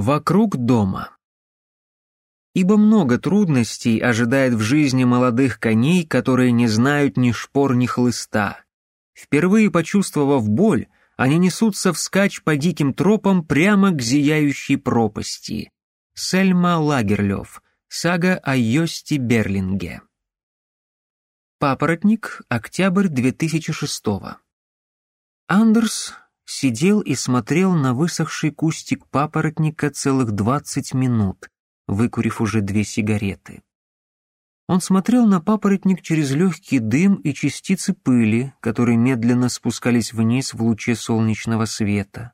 Вокруг дома. Ибо много трудностей ожидает в жизни молодых коней, которые не знают ни шпор, ни хлыста. Впервые почувствовав боль, они несутся вскачь по диким тропам прямо к зияющей пропасти. Сельма Лагерлёв. Сага о Йости Берлинге. Папоротник. Октябрь 2006 Андерс сидел и смотрел на высохший кустик папоротника целых двадцать минут, выкурив уже две сигареты. Он смотрел на папоротник через легкий дым и частицы пыли, которые медленно спускались вниз в луче солнечного света.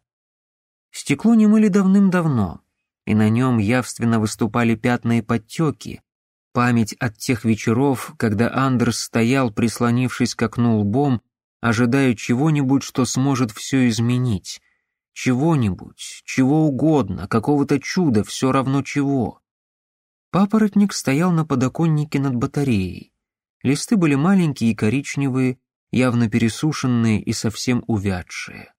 Стекло не мыли давным-давно, и на нем явственно выступали пятна и подтеки, память от тех вечеров, когда Андерс стоял, прислонившись к окну лбом, ожидая чего-нибудь, что сможет все изменить. Чего-нибудь, чего угодно, какого-то чуда, все равно чего. Папоротник стоял на подоконнике над батареей. Листы были маленькие и коричневые, явно пересушенные и совсем увядшие.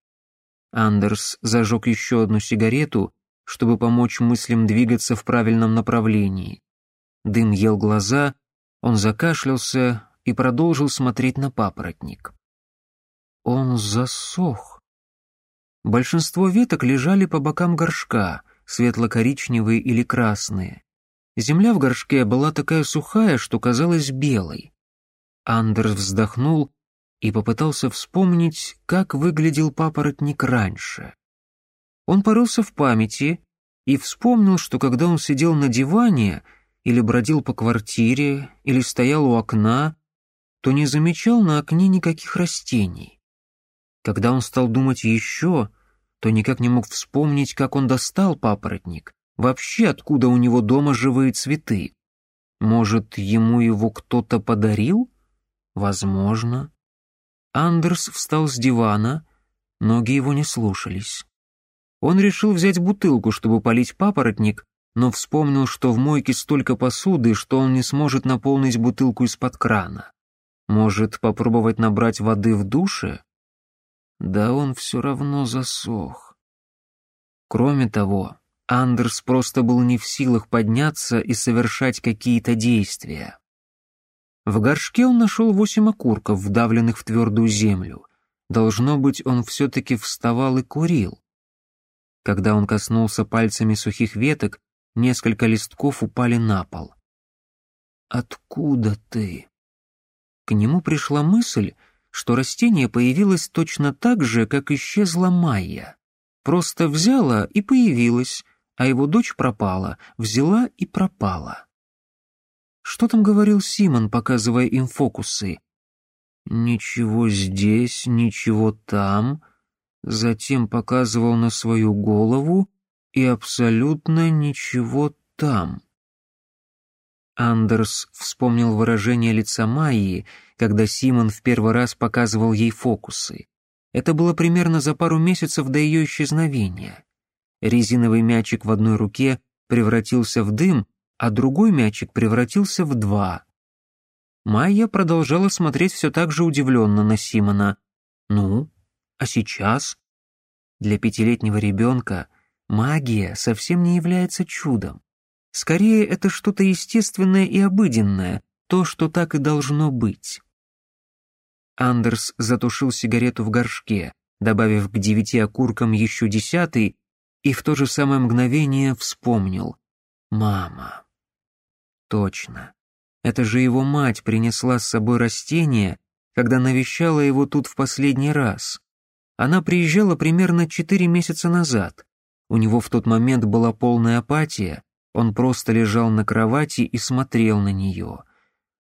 Андерс зажег еще одну сигарету, чтобы помочь мыслям двигаться в правильном направлении. Дым ел глаза, он закашлялся и продолжил смотреть на папоротник. Он засох. Большинство веток лежали по бокам горшка, светло-коричневые или красные. Земля в горшке была такая сухая, что казалась белой. Андерс вздохнул и попытался вспомнить, как выглядел папоротник раньше. Он порылся в памяти и вспомнил, что когда он сидел на диване или бродил по квартире, или стоял у окна, то не замечал на окне никаких растений. Когда он стал думать еще, то никак не мог вспомнить, как он достал папоротник, вообще откуда у него дома живые цветы. Может, ему его кто-то подарил? Возможно. Андерс встал с дивана, ноги его не слушались. Он решил взять бутылку, чтобы полить папоротник, но вспомнил, что в мойке столько посуды, что он не сможет наполнить бутылку из-под крана. Может, попробовать набрать воды в душе? Да он все равно засох. Кроме того, Андерс просто был не в силах подняться и совершать какие-то действия. В горшке он нашел восемь окурков, вдавленных в твердую землю. Должно быть, он все-таки вставал и курил. Когда он коснулся пальцами сухих веток, несколько листков упали на пол. «Откуда ты?» К нему пришла мысль, что растение появилось точно так же, как исчезла Майя. Просто взяла и появилась, а его дочь пропала, взяла и пропала. Что там говорил Симон, показывая им фокусы? «Ничего здесь, ничего там», затем показывал на свою голову и абсолютно ничего там. Андерс вспомнил выражение лица Майи, когда Симон в первый раз показывал ей фокусы. Это было примерно за пару месяцев до ее исчезновения. Резиновый мячик в одной руке превратился в дым, а другой мячик превратился в два. Майя продолжала смотреть все так же удивленно на Симона. «Ну, а сейчас?» Для пятилетнего ребенка магия совсем не является чудом. Скорее, это что-то естественное и обыденное, то, что так и должно быть. Андерс затушил сигарету в горшке, добавив к девяти окуркам еще десятый, и в то же самое мгновение вспомнил. «Мама». Точно. Это же его мать принесла с собой растение, когда навещала его тут в последний раз. Она приезжала примерно четыре месяца назад. У него в тот момент была полная апатия, он просто лежал на кровати и смотрел на нее.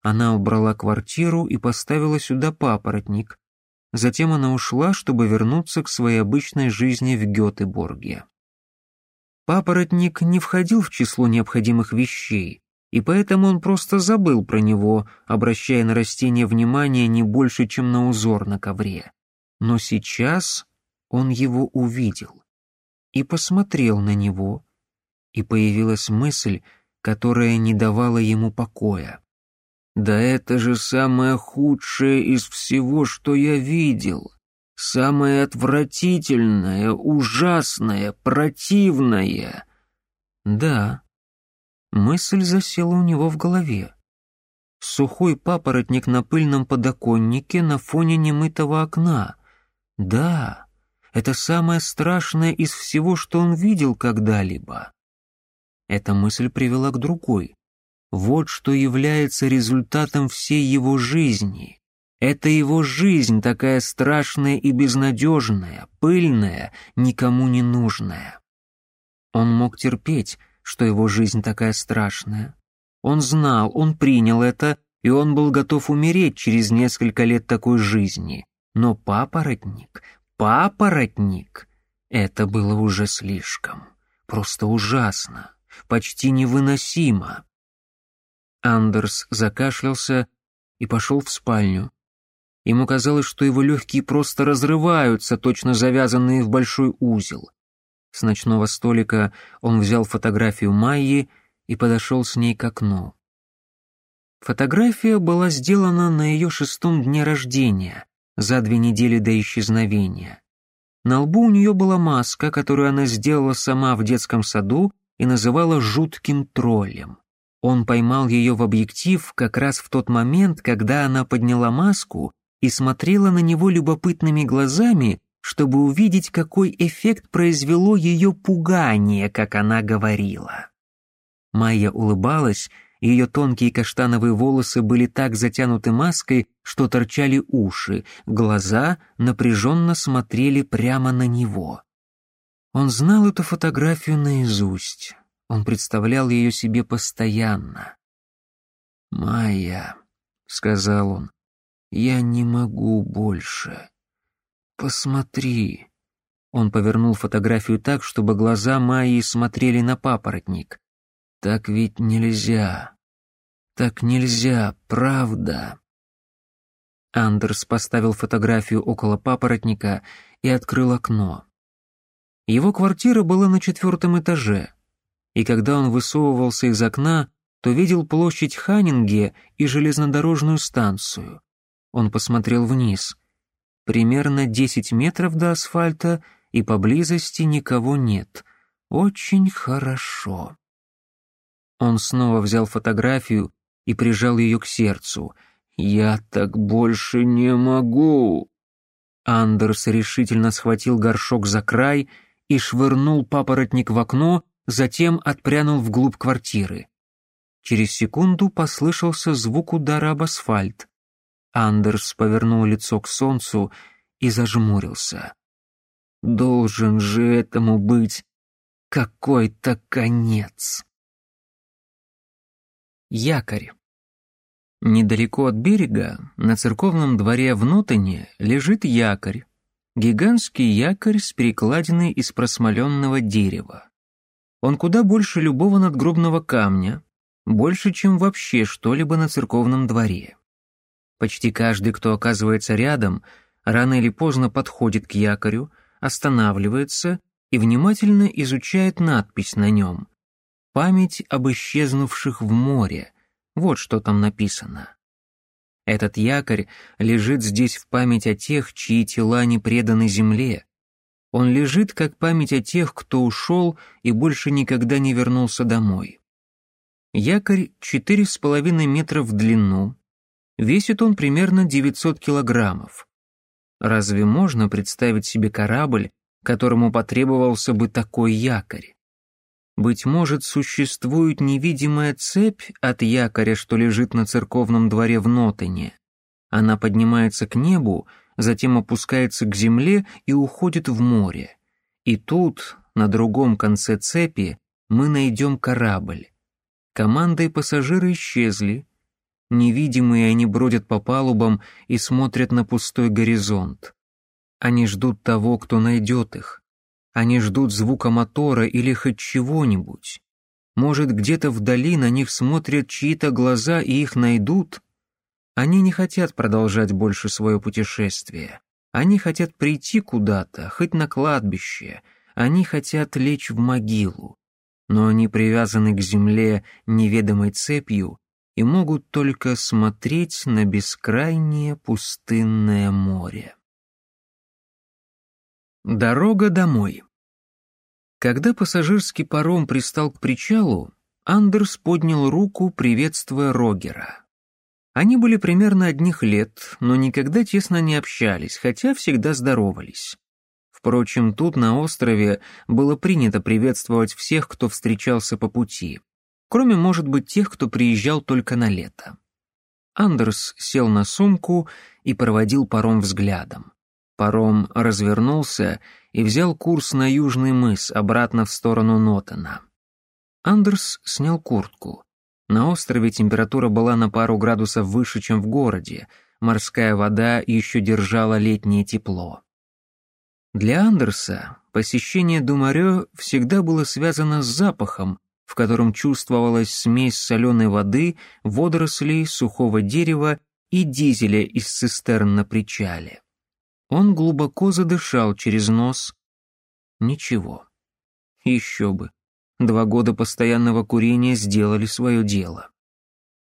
Она убрала квартиру и поставила сюда папоротник. Затем она ушла, чтобы вернуться к своей обычной жизни в Гетеборге. Папоротник не входил в число необходимых вещей, и поэтому он просто забыл про него, обращая на растение внимание не больше, чем на узор на ковре. Но сейчас он его увидел и посмотрел на него, и появилась мысль, которая не давала ему покоя. «Да это же самое худшее из всего, что я видел, самое отвратительное, ужасное, противное». «Да». Мысль засела у него в голове. Сухой папоротник на пыльном подоконнике на фоне немытого окна. «Да». Это самое страшное из всего, что он видел когда-либо. Эта мысль привела к другой. Вот что является результатом всей его жизни. Это его жизнь такая страшная и безнадежная, пыльная, никому не нужная. Он мог терпеть, что его жизнь такая страшная. Он знал, он принял это, и он был готов умереть через несколько лет такой жизни. Но папоротник, папоротник — это было уже слишком, просто ужасно почти невыносимо. Андерс закашлялся и пошел в спальню. Ему казалось, что его легкие просто разрываются, точно завязанные в большой узел. С ночного столика он взял фотографию Майи и подошел с ней к окну. Фотография была сделана на ее шестом дне рождения, за две недели до исчезновения. На лбу у нее была маска, которую она сделала сама в детском саду и называла жутким троллем. Он поймал ее в объектив как раз в тот момент, когда она подняла маску и смотрела на него любопытными глазами, чтобы увидеть, какой эффект произвело ее пугание, как она говорила. Майя улыбалась, ее тонкие каштановые волосы были так затянуты маской, что торчали уши, глаза напряженно смотрели прямо на него. Он знал эту фотографию наизусть. Он представлял ее себе постоянно. «Майя», — сказал он, — «я не могу больше. Посмотри». Он повернул фотографию так, чтобы глаза Майи смотрели на папоротник. «Так ведь нельзя. Так нельзя, правда». Андерс поставил фотографию около папоротника и открыл окно. Его квартира была на четвертом этаже, и когда он высовывался из окна, то видел площадь Ханнинге и железнодорожную станцию. Он посмотрел вниз. Примерно 10 метров до асфальта, и поблизости никого нет. Очень хорошо. Он снова взял фотографию и прижал ее к сердцу. «Я так больше не могу!» Андерс решительно схватил горшок за край — и швырнул папоротник в окно, затем отпрянул вглубь квартиры. Через секунду послышался звук удара об асфальт. Андерс повернул лицо к солнцу и зажмурился. «Должен же этому быть какой-то конец!» Якорь Недалеко от берега, на церковном дворе в Нотоне, лежит якорь, Гигантский якорь с перекладиной из просмоленного дерева. Он куда больше любого надгробного камня, больше, чем вообще что-либо на церковном дворе. Почти каждый, кто оказывается рядом, рано или поздно подходит к якорю, останавливается и внимательно изучает надпись на нем «Память об исчезнувших в море». Вот что там написано. Этот якорь лежит здесь в память о тех, чьи тела не преданы земле. Он лежит как память о тех, кто ушел и больше никогда не вернулся домой. Якорь 4,5 метра в длину. Весит он примерно 900 килограммов. Разве можно представить себе корабль, которому потребовался бы такой якорь? Быть может, существует невидимая цепь от якоря, что лежит на церковном дворе в Нотоне. Она поднимается к небу, затем опускается к земле и уходит в море. И тут, на другом конце цепи, мы найдем корабль. Команда и пассажиры исчезли. Невидимые они бродят по палубам и смотрят на пустой горизонт. Они ждут того, кто найдет их. Они ждут звука мотора или хоть чего-нибудь. Может, где-то вдали на них смотрят чьи-то глаза и их найдут? Они не хотят продолжать больше свое путешествие. Они хотят прийти куда-то, хоть на кладбище. Они хотят лечь в могилу. Но они привязаны к земле неведомой цепью и могут только смотреть на бескрайнее пустынное море. Дорога домой. Когда пассажирский паром пристал к причалу, Андерс поднял руку, приветствуя Рогера. Они были примерно одних лет, но никогда тесно не общались, хотя всегда здоровались. Впрочем, тут, на острове, было принято приветствовать всех, кто встречался по пути, кроме, может быть, тех, кто приезжал только на лето. Андерс сел на сумку и проводил паром взглядом. Паром развернулся и взял курс на Южный мыс, обратно в сторону Нотона. Андерс снял куртку. На острове температура была на пару градусов выше, чем в городе. Морская вода еще держала летнее тепло. Для Андерса посещение Думарё всегда было связано с запахом, в котором чувствовалась смесь соленой воды, водорослей, сухого дерева и дизеля из цистерн на причале. Он глубоко задышал через нос. Ничего. Еще бы. Два года постоянного курения сделали свое дело.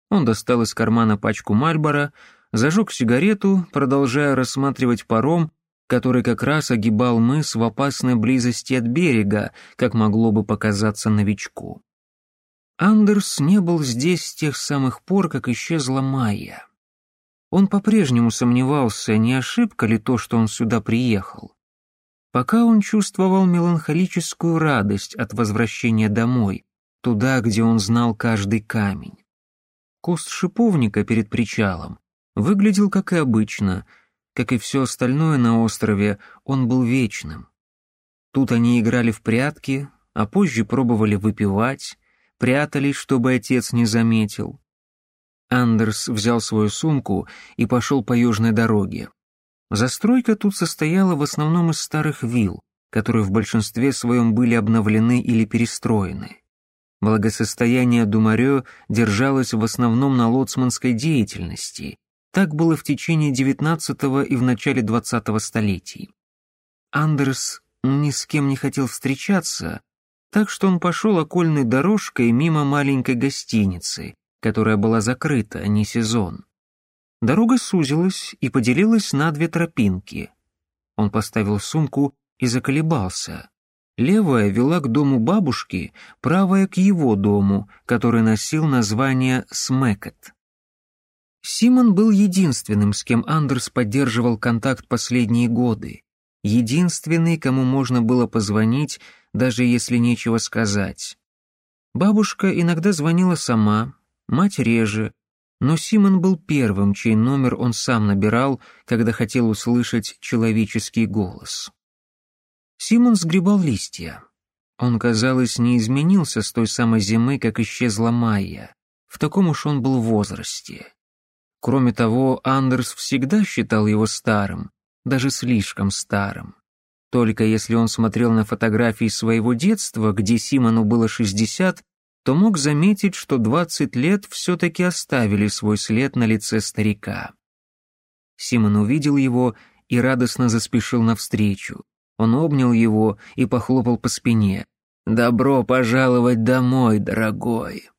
Он достал из кармана пачку Мальбора, зажег сигарету, продолжая рассматривать паром, который как раз огибал мыс в опасной близости от берега, как могло бы показаться новичку. Андерс не был здесь с тех самых пор, как исчезла Майя. Он по-прежнему сомневался, не ошибка ли то, что он сюда приехал. Пока он чувствовал меланхолическую радость от возвращения домой, туда, где он знал каждый камень. Куст шиповника перед причалом выглядел как и обычно, как и все остальное на острове, он был вечным. Тут они играли в прятки, а позже пробовали выпивать, прятались, чтобы отец не заметил — Андерс взял свою сумку и пошел по южной дороге. Застройка тут состояла в основном из старых вилл, которые в большинстве своем были обновлены или перестроены. Благосостояние Думарё держалось в основном на лоцманской деятельности. Так было в течение XIX и в начале XX столетий. Андерс ни с кем не хотел встречаться, так что он пошел окольной дорожкой мимо маленькой гостиницы, которая была закрыта, а не сезон. Дорога сузилась и поделилась на две тропинки. Он поставил сумку и заколебался. Левая вела к дому бабушки, правая — к его дому, который носил название Смекет. Симон был единственным, с кем Андерс поддерживал контакт последние годы. Единственный, кому можно было позвонить, даже если нечего сказать. Бабушка иногда звонила сама, Мать реже, но Симон был первым, чей номер он сам набирал, когда хотел услышать человеческий голос. Симон сгребал листья. Он, казалось, не изменился с той самой зимы, как исчезла Майя. В таком уж он был возрасте. Кроме того, Андерс всегда считал его старым, даже слишком старым. Только если он смотрел на фотографии своего детства, где Симону было 60, то мог заметить, что двадцать лет все-таки оставили свой след на лице старика. Симон увидел его и радостно заспешил навстречу. Он обнял его и похлопал по спине. «Добро пожаловать домой, дорогой!»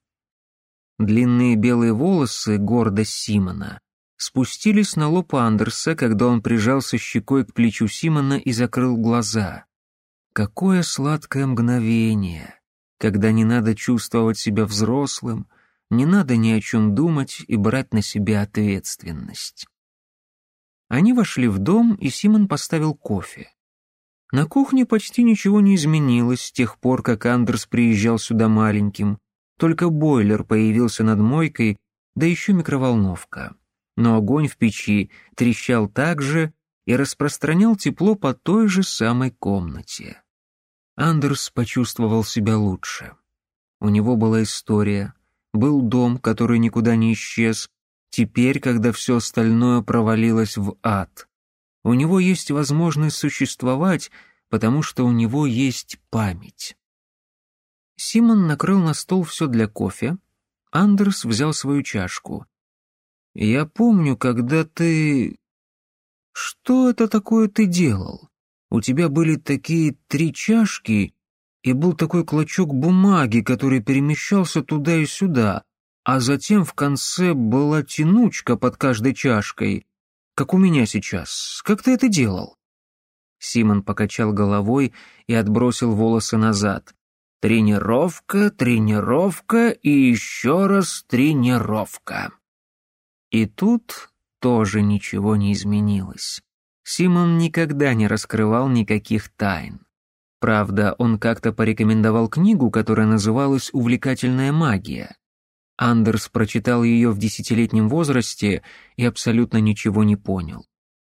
Длинные белые волосы, гордо Симона, спустились на лоб Андерса, когда он прижался щекой к плечу Симона и закрыл глаза. «Какое сладкое мгновение!» когда не надо чувствовать себя взрослым, не надо ни о чем думать и брать на себя ответственность. Они вошли в дом, и Симон поставил кофе. На кухне почти ничего не изменилось с тех пор, как Андерс приезжал сюда маленьким. Только бойлер появился над мойкой, да еще микроволновка. Но огонь в печи трещал так же и распространял тепло по той же самой комнате. Андерс почувствовал себя лучше. У него была история, был дом, который никуда не исчез, теперь, когда все остальное провалилось в ад. У него есть возможность существовать, потому что у него есть память. Симон накрыл на стол все для кофе. Андерс взял свою чашку. «Я помню, когда ты...» «Что это такое ты делал?» у тебя были такие три чашки, и был такой клочок бумаги, который перемещался туда и сюда, а затем в конце была тянучка под каждой чашкой, как у меня сейчас. Как ты это делал?» Симон покачал головой и отбросил волосы назад. «Тренировка, тренировка и еще раз тренировка». И тут тоже ничего не изменилось. Симон никогда не раскрывал никаких тайн. Правда, он как-то порекомендовал книгу, которая называлась «Увлекательная магия». Андерс прочитал ее в десятилетнем возрасте и абсолютно ничего не понял.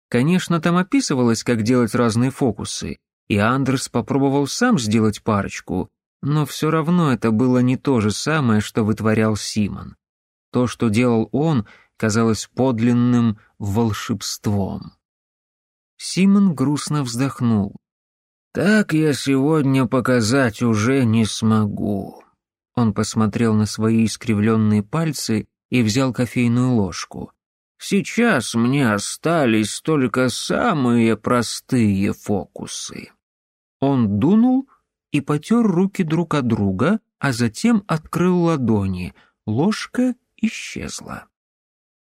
Конечно, там описывалось, как делать разные фокусы, и Андерс попробовал сам сделать парочку, но все равно это было не то же самое, что вытворял Симон. То, что делал он, казалось подлинным волшебством. Симон грустно вздохнул. «Так я сегодня показать уже не смогу». Он посмотрел на свои искривленные пальцы и взял кофейную ложку. «Сейчас мне остались только самые простые фокусы». Он дунул и потер руки друг от друга, а затем открыл ладони. Ложка исчезла.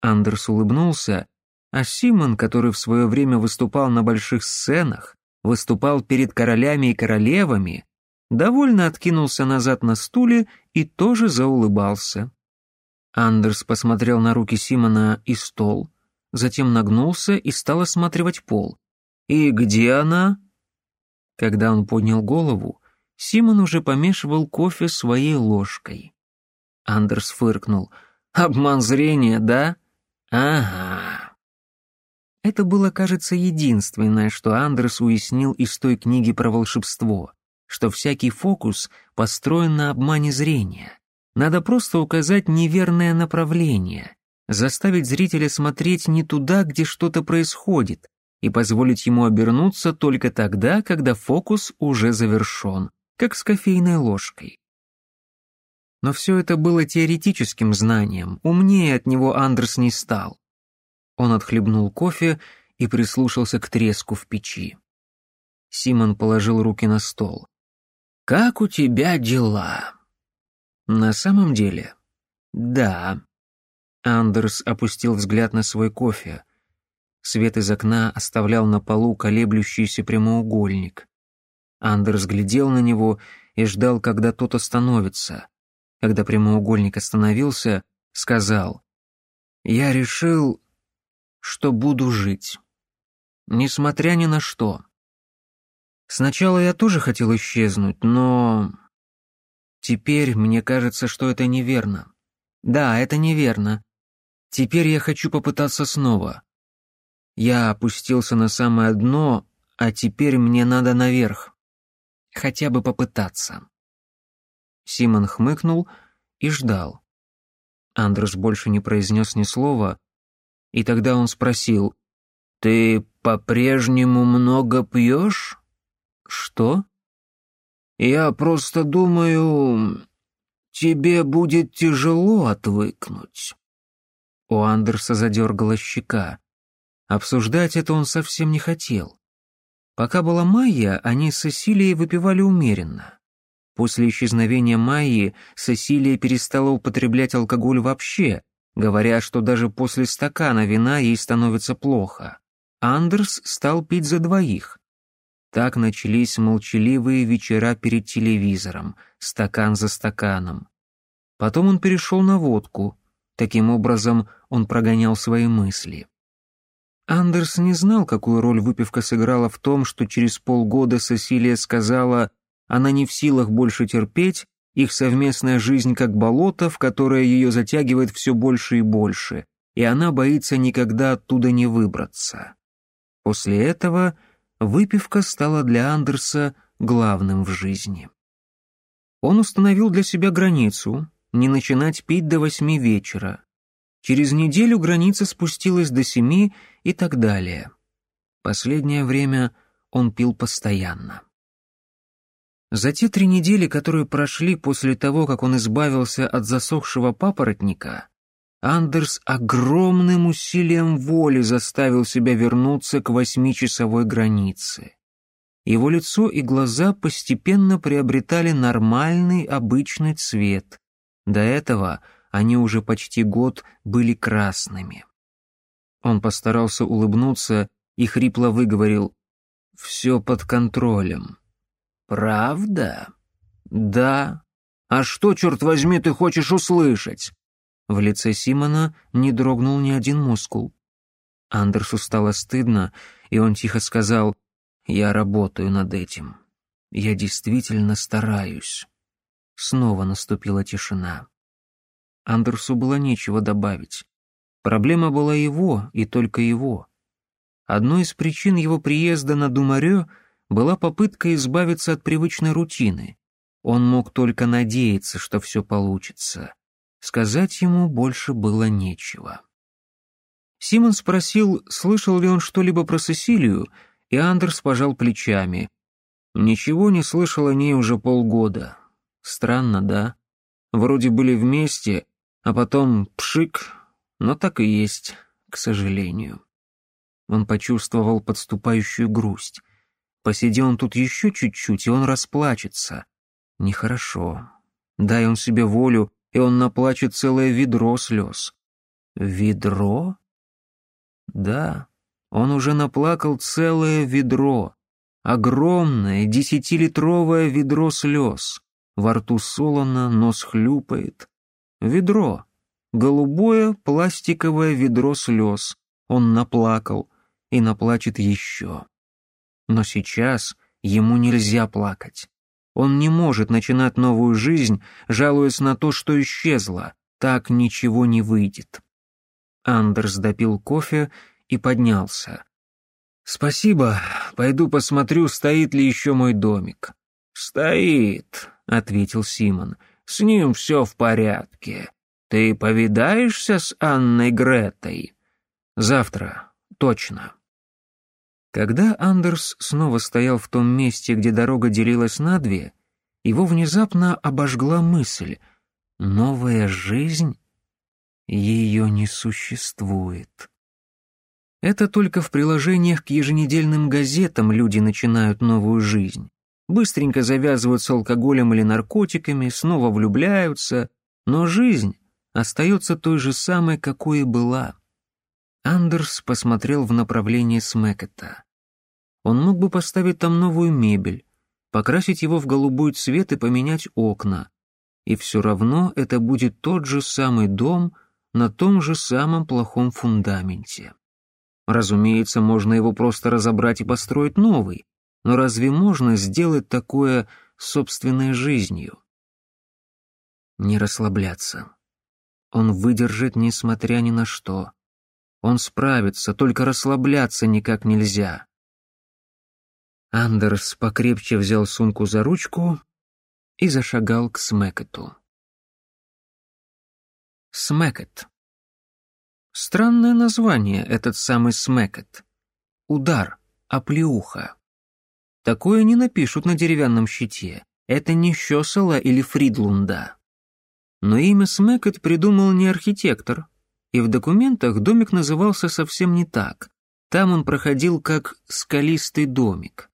Андерс улыбнулся а Симон, который в свое время выступал на больших сценах, выступал перед королями и королевами, довольно откинулся назад на стуле и тоже заулыбался. Андерс посмотрел на руки Симона и стол, затем нагнулся и стал осматривать пол. «И где она?» Когда он поднял голову, Симон уже помешивал кофе своей ложкой. Андерс фыркнул. «Обман зрения, да? Ага». Это было, кажется, единственное, что Андрес уяснил из той книги про волшебство, что всякий фокус построен на обмане зрения. Надо просто указать неверное направление, заставить зрителя смотреть не туда, где что-то происходит, и позволить ему обернуться только тогда, когда фокус уже завершен, как с кофейной ложкой. Но все это было теоретическим знанием, умнее от него Андерс не стал. Он отхлебнул кофе и прислушался к треску в печи. Симон положил руки на стол. «Как у тебя дела?» «На самом деле?» «Да». Андерс опустил взгляд на свой кофе. Свет из окна оставлял на полу колеблющийся прямоугольник. Андерс глядел на него и ждал, когда тот остановится. Когда прямоугольник остановился, сказал, «Я решил, что буду жить. Несмотря ни на что. Сначала я тоже хотел исчезнуть, но... Теперь мне кажется, что это неверно. Да, это неверно. Теперь я хочу попытаться снова. Я опустился на самое дно, а теперь мне надо наверх. Хотя бы попытаться. Симон хмыкнул и ждал. Андрес больше не произнес ни слова, и тогда он спросил, «Ты по-прежнему много пьешь?» «Что?» «Я просто думаю, тебе будет тяжело отвыкнуть». У Андерса задергала щека. Обсуждать это он совсем не хотел. Пока была Майя, они с Сесилией выпивали умеренно. После исчезновения Майи Сесилия перестала употреблять алкоголь вообще — говоря, что даже после стакана вина ей становится плохо. Андерс стал пить за двоих. Так начались молчаливые вечера перед телевизором, стакан за стаканом. Потом он перешел на водку. Таким образом, он прогонял свои мысли. Андерс не знал, какую роль выпивка сыграла в том, что через полгода Сесилия сказала, она не в силах больше терпеть их совместная жизнь как болото, в которое ее затягивает все больше и больше, и она боится никогда оттуда не выбраться. После этого выпивка стала для Андерса главным в жизни. Он установил для себя границу, не начинать пить до восьми вечера. Через неделю граница спустилась до семи и так далее. Последнее время он пил постоянно. За те три недели, которые прошли после того, как он избавился от засохшего папоротника, Андерс огромным усилием воли заставил себя вернуться к восьмичасовой границе. Его лицо и глаза постепенно приобретали нормальный обычный цвет. До этого они уже почти год были красными. Он постарался улыбнуться и хрипло выговорил «Все под контролем». Правда? Да. А что, черт возьми, ты хочешь услышать? В лице Симона не дрогнул ни один мускул. Андерсу стало стыдно, и он тихо сказал, «Я работаю над этим. Я действительно стараюсь». Снова наступила тишина. Андерсу было нечего добавить. Проблема была его, и только его. Одной из причин его приезда на Думарё — была попытка избавиться от привычной рутины. Он мог только надеяться, что все получится. Сказать ему больше было нечего. Симон спросил, слышал ли он что-либо про Сесилию, и Андерс пожал плечами. Ничего не слышал о ней уже полгода. Странно, да? Вроде были вместе, а потом пшик, но так и есть, к сожалению. Он почувствовал подступающую грусть. Посиди он тут еще чуть-чуть, и он расплачется. Нехорошо. Дай он себе волю, и он наплачет целое ведро слез. Ведро? Да, он уже наплакал целое ведро. Огромное, десятилитровое ведро слез. Во рту солоно, нос хлюпает. Ведро. Голубое пластиковое ведро слез. Он наплакал и наплачет еще но сейчас ему нельзя плакать. Он не может начинать новую жизнь, жалуясь на то, что исчезло. Так ничего не выйдет. Андерс допил кофе и поднялся. «Спасибо. Пойду посмотрю, стоит ли еще мой домик». «Стоит», — ответил Симон. «С ним все в порядке. Ты повидаешься с Анной Гретой?» «Завтра. Точно». Когда Андерс снова стоял в том месте, где дорога делилась на две, его внезапно обожгла мысль «Новая жизнь? Ее не существует». Это только в приложениях к еженедельным газетам люди начинают новую жизнь. Быстренько завязываются алкоголем или наркотиками, снова влюбляются, но жизнь остается той же самой, какой и была. Андерс посмотрел в направлении Смекета. Он мог бы поставить там новую мебель, покрасить его в голубой цвет и поменять окна. И все равно это будет тот же самый дом на том же самом плохом фундаменте. Разумеется, можно его просто разобрать и построить новый, но разве можно сделать такое собственной жизнью? Не расслабляться. Он выдержит, несмотря ни на что. Он справится, только расслабляться никак нельзя. Андерс покрепче взял сумку за ручку и зашагал к Смекету. Смекет. Странное название этот самый Смекет. Удар, оплеуха. Такое не напишут на деревянном щите. Это не Щесела или Фридлунда. Но имя Смекет придумал не архитектор, и в документах домик назывался совсем не так. Там он проходил как «скалистый домик».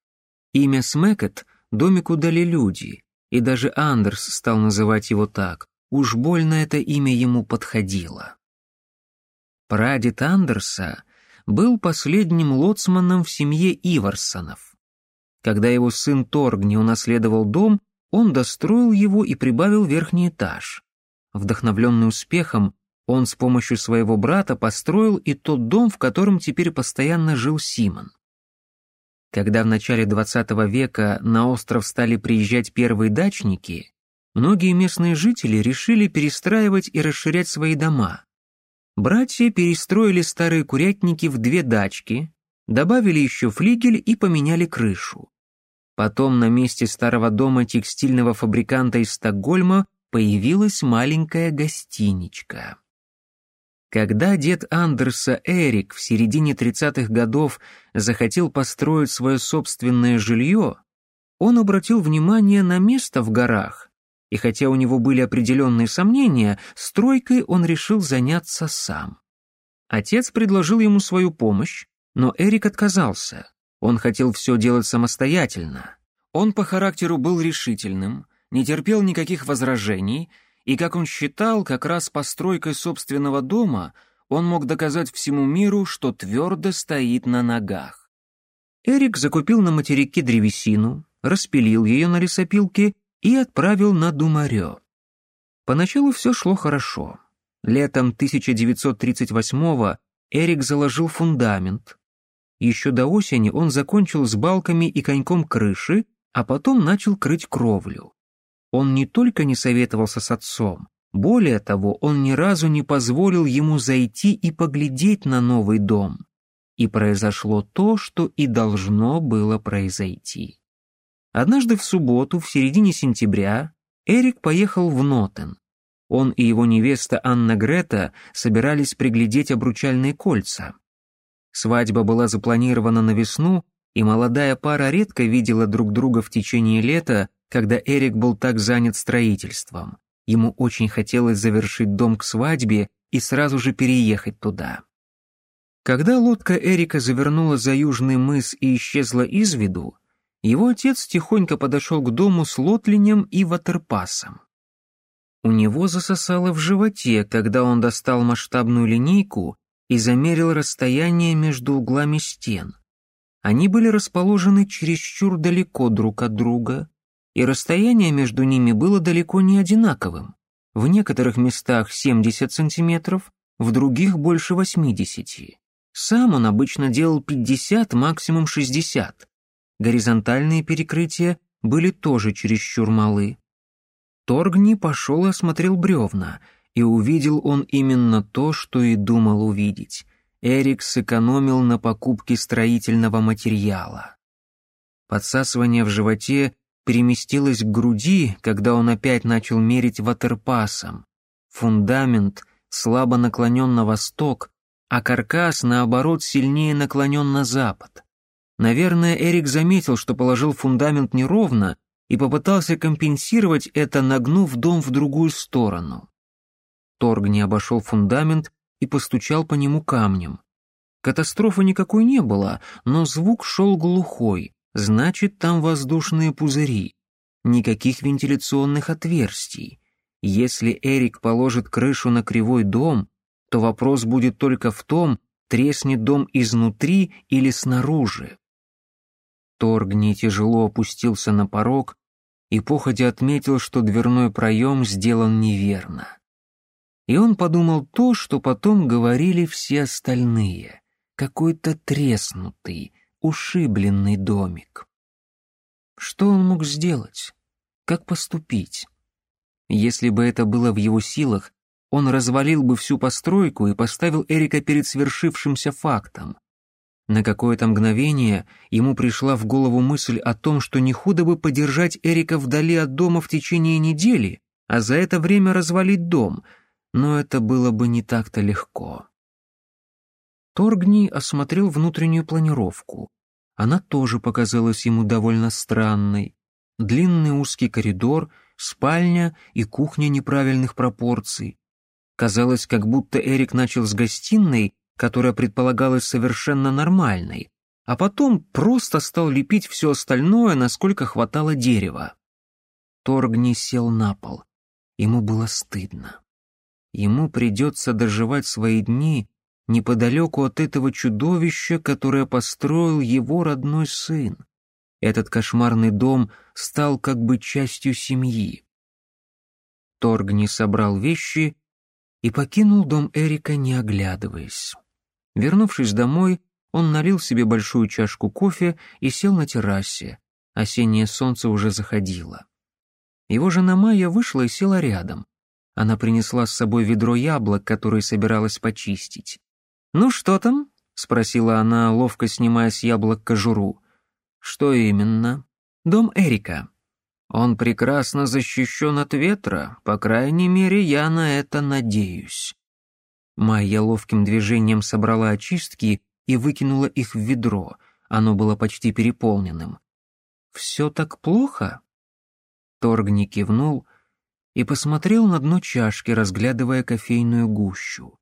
Имя Смекет домику дали люди, и даже Андерс стал называть его так. Уж больно это имя ему подходило. Прадед Андерса был последним лоцманом в семье Иварсонов. Когда его сын Торгни унаследовал дом, он достроил его и прибавил верхний этаж. Вдохновленный успехом, он с помощью своего брата построил и тот дом, в котором теперь постоянно жил Симон. Когда в начале XX века на остров стали приезжать первые дачники, многие местные жители решили перестраивать и расширять свои дома. Братья перестроили старые курятники в две дачки, добавили еще флигель и поменяли крышу. Потом на месте старого дома текстильного фабриканта из Стокгольма появилась маленькая гостиничка. Когда дед Андерса Эрик в середине 30-х годов захотел построить свое собственное жилье, он обратил внимание на место в горах, и хотя у него были определенные сомнения, стройкой он решил заняться сам. Отец предложил ему свою помощь, но Эрик отказался. Он хотел все делать самостоятельно. Он по характеру был решительным, не терпел никаких возражений — и как он считал, как раз постройкой собственного дома он мог доказать всему миру, что твердо стоит на ногах. Эрик закупил на материке древесину, распилил ее на лесопилке и отправил на Думарё. Поначалу все шло хорошо. Летом 1938-го Эрик заложил фундамент. Еще до осени он закончил с балками и коньком крыши, а потом начал крыть кровлю. Он не только не советовался с отцом, более того, он ни разу не позволил ему зайти и поглядеть на новый дом. И произошло то, что и должно было произойти. Однажды в субботу, в середине сентября, Эрик поехал в Нотен. Он и его невеста Анна Грета собирались приглядеть обручальные кольца. Свадьба была запланирована на весну, и молодая пара редко видела друг друга в течение лета, когда Эрик был так занят строительством. Ему очень хотелось завершить дом к свадьбе и сразу же переехать туда. Когда лодка Эрика завернула за южный мыс и исчезла из виду, его отец тихонько подошел к дому с лотленем и ватерпасом. У него засосало в животе, когда он достал масштабную линейку и замерил расстояние между углами стен. Они были расположены чересчур далеко друг от друга, и расстояние между ними было далеко не одинаковым. В некоторых местах 70 сантиметров, в других больше 80. Сам он обычно делал 50, максимум 60. Горизонтальные перекрытия были тоже чересчур малы. Торгни пошел и осмотрел бревна, и увидел он именно то, что и думал увидеть. Эрик сэкономил на покупке строительного материала. Подсасывание в животе переместилась к груди, когда он опять начал мерить ватерпасом. Фундамент слабо наклонен на восток, а каркас, наоборот, сильнее наклонен на запад. Наверное, Эрик заметил, что положил фундамент неровно и попытался компенсировать это, нагнув дом в другую сторону. Торгни обошел фундамент и постучал по нему камнем. Катастрофы никакой не было, но звук шел глухой, Значит, там воздушные пузыри, никаких вентиляционных отверстий. Если Эрик положит крышу на кривой дом, то вопрос будет только в том, треснет дом изнутри или снаружи. Торгни тяжело опустился на порог и походя отметил, что дверной проем сделан неверно. И он подумал то, что потом говорили все остальные, какой-то треснутый, ушибленный домик. Что он мог сделать? Как поступить? Если бы это было в его силах, он развалил бы всю постройку и поставил Эрика перед свершившимся фактом. На какое-то мгновение ему пришла в голову мысль о том, что не худо бы подержать Эрика вдали от дома в течение недели, а за это время развалить дом, но это было бы не так-то легко. Торгни осмотрел внутреннюю планировку. Она тоже показалась ему довольно странной. Длинный узкий коридор, спальня и кухня неправильных пропорций. Казалось, как будто Эрик начал с гостиной, которая предполагалась совершенно нормальной, а потом просто стал лепить все остальное, насколько хватало дерева. Торгни сел на пол. Ему было стыдно. Ему придется доживать свои дни неподалеку от этого чудовища, которое построил его родной сын. Этот кошмарный дом стал как бы частью семьи. Торгни собрал вещи и покинул дом Эрика, не оглядываясь. Вернувшись домой, он налил себе большую чашку кофе и сел на террасе. Осеннее солнце уже заходило. Его жена Майя вышла и села рядом. Она принесла с собой ведро яблок, которые собиралась почистить. «Ну что там?» — спросила она, ловко снимая с яблок кожуру. «Что именно?» «Дом Эрика». «Он прекрасно защищен от ветра, по крайней мере, я на это надеюсь». Майя ловким движением собрала очистки и выкинула их в ведро. Оно было почти переполненным. «Все так плохо?» Торгни кивнул и посмотрел на дно чашки, разглядывая кофейную гущу.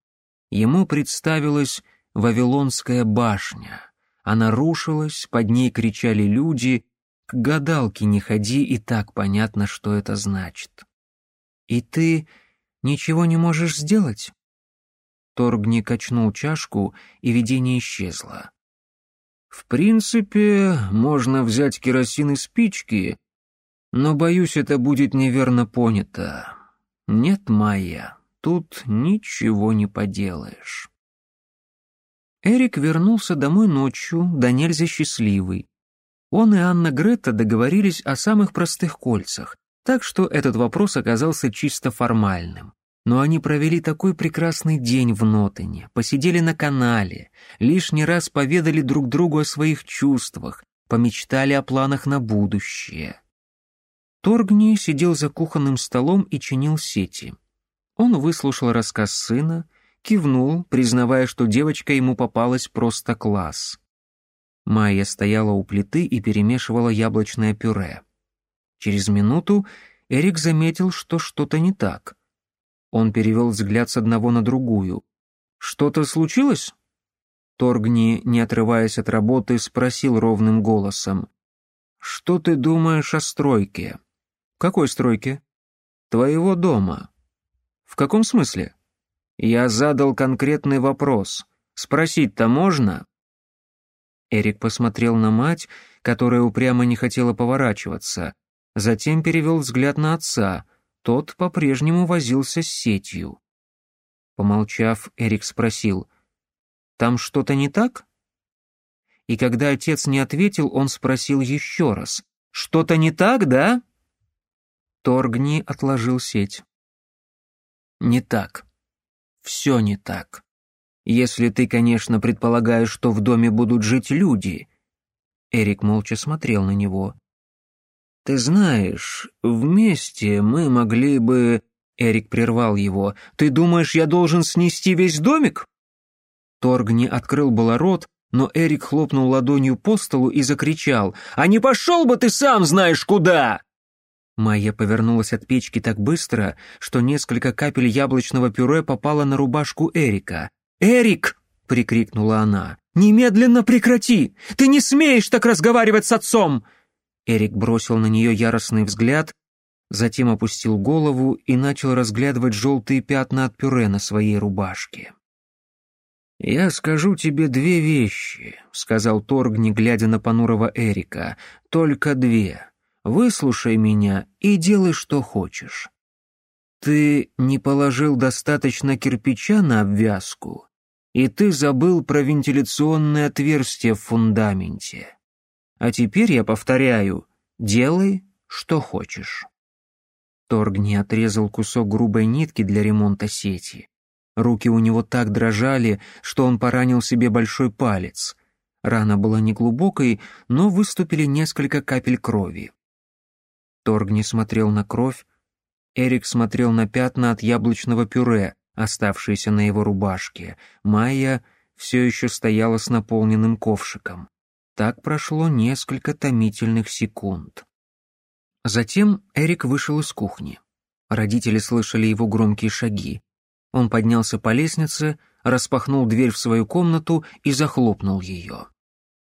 Ему представилась Вавилонская башня. Она рушилась, под ней кричали люди, к гадалке не ходи, и так понятно, что это значит. «И ты ничего не можешь сделать?» Торгни качнул чашку, и видение исчезло. «В принципе, можно взять керосин и спички, но, боюсь, это будет неверно понято. Нет, Майя, тут ничего не поделаешь. Эрик вернулся домой ночью, да нельзя счастливый. Он и Анна Грета договорились о самых простых кольцах, так что этот вопрос оказался чисто формальным. Но они провели такой прекрасный день в Нотане, посидели на канале, лишний раз поведали друг другу о своих чувствах, помечтали о планах на будущее. Торгни сидел за кухонным столом и чинил сети. Он выслушал рассказ сына, кивнул, признавая, что девочка ему попалась просто класс. Майя стояла у плиты и перемешивала яблочное пюре. Через минуту Эрик заметил, что что-то не так. Он перевел взгляд с одного на другую. «Что-то случилось?» Торгни, не отрываясь от работы, спросил ровным голосом. «Что ты думаешь о стройке?» «Какой стройке?» «Твоего дома». В каком смысле? Я задал конкретный вопрос. Спросить-то можно? Эрик посмотрел на мать, которая упрямо не хотела поворачиваться, затем перевел взгляд на отца. Тот по-прежнему возился с сетью. Помолчав, Эрик спросил, «Там что-то не так?» И когда отец не ответил, он спросил еще раз, «Что-то не так, да?» Торгни отложил сеть. Не так. Все не так. Если ты, конечно, предполагаешь, что в доме будут жить люди. Эрик молча смотрел на него. Ты знаешь, вместе мы могли бы... Эрик прервал его. Ты думаешь, я должен снести весь домик? Торг не открыл было рот, но Эрик хлопнул ладонью по столу и закричал. «А не пошел бы ты сам знаешь куда!» Майя повернулась от печки так быстро, что несколько капель яблочного пюре попало на рубашку Эрика. «Эрик!» — прикрикнула она. «Немедленно прекрати! Ты не смеешь так разговаривать с отцом!» Эрик бросил на нее яростный взгляд, затем опустил голову и начал разглядывать желтые пятна от пюре на своей рубашке. «Я скажу тебе две вещи», — сказал Торг, не глядя на понурого Эрика. «Только две. Выслушай меня и делай, что хочешь. Ты не положил достаточно кирпича на обвязку, и ты забыл про вентиляционное отверстие в фундаменте. А теперь я повторяю, делай, что хочешь». Торгни отрезал кусок грубой нитки для ремонта сети. Руки у него так дрожали, что он поранил себе большой палец. Рана была неглубокой, но выступили несколько капель крови. Торг не смотрел на кровь, Эрик смотрел на пятна от яблочного пюре, оставшиеся на его рубашке. Майя все еще стояла с наполненным ковшиком. Так прошло несколько томительных секунд. Затем Эрик вышел из кухни. Родители слышали его громкие шаги. Он поднялся по лестнице, распахнул дверь в свою комнату и захлопнул ее.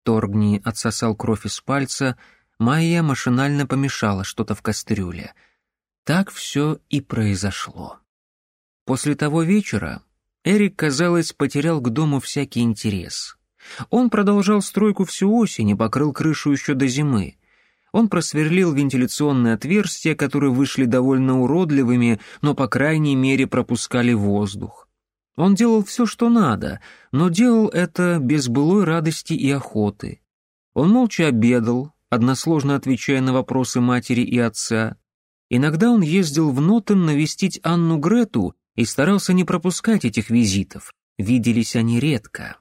Торгни отсосал кровь из пальца, Майя машинально помешала что-то в кастрюле. Так все и произошло. После того вечера Эрик, казалось, потерял к дому всякий интерес. Он продолжал стройку всю осень и покрыл крышу еще до зимы. Он просверлил вентиляционные отверстия, которые вышли довольно уродливыми, но, по крайней мере, пропускали воздух. Он делал все, что надо, но делал это без былой радости и охоты. Он молча обедал, односложно отвечая на вопросы матери и отца. Иногда он ездил в Нотон навестить Анну Грету и старался не пропускать этих визитов. Виделись они редко.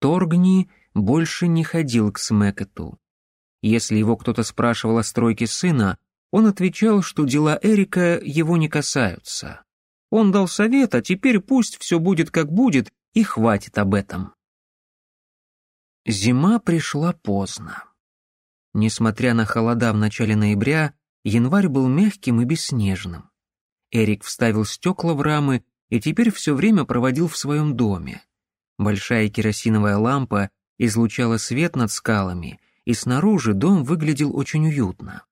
Торгни больше не ходил к Смекету. Если его кто-то спрашивал о стройке сына, он отвечал, что дела Эрика его не касаются. Он дал совет, а теперь пусть все будет как будет, и хватит об этом. Зима пришла поздно. Несмотря на холода в начале ноября, январь был мягким и бесснежным. Эрик вставил стекла в рамы и теперь все время проводил в своем доме. Большая керосиновая лампа излучала свет над скалами, и снаружи дом выглядел очень уютно.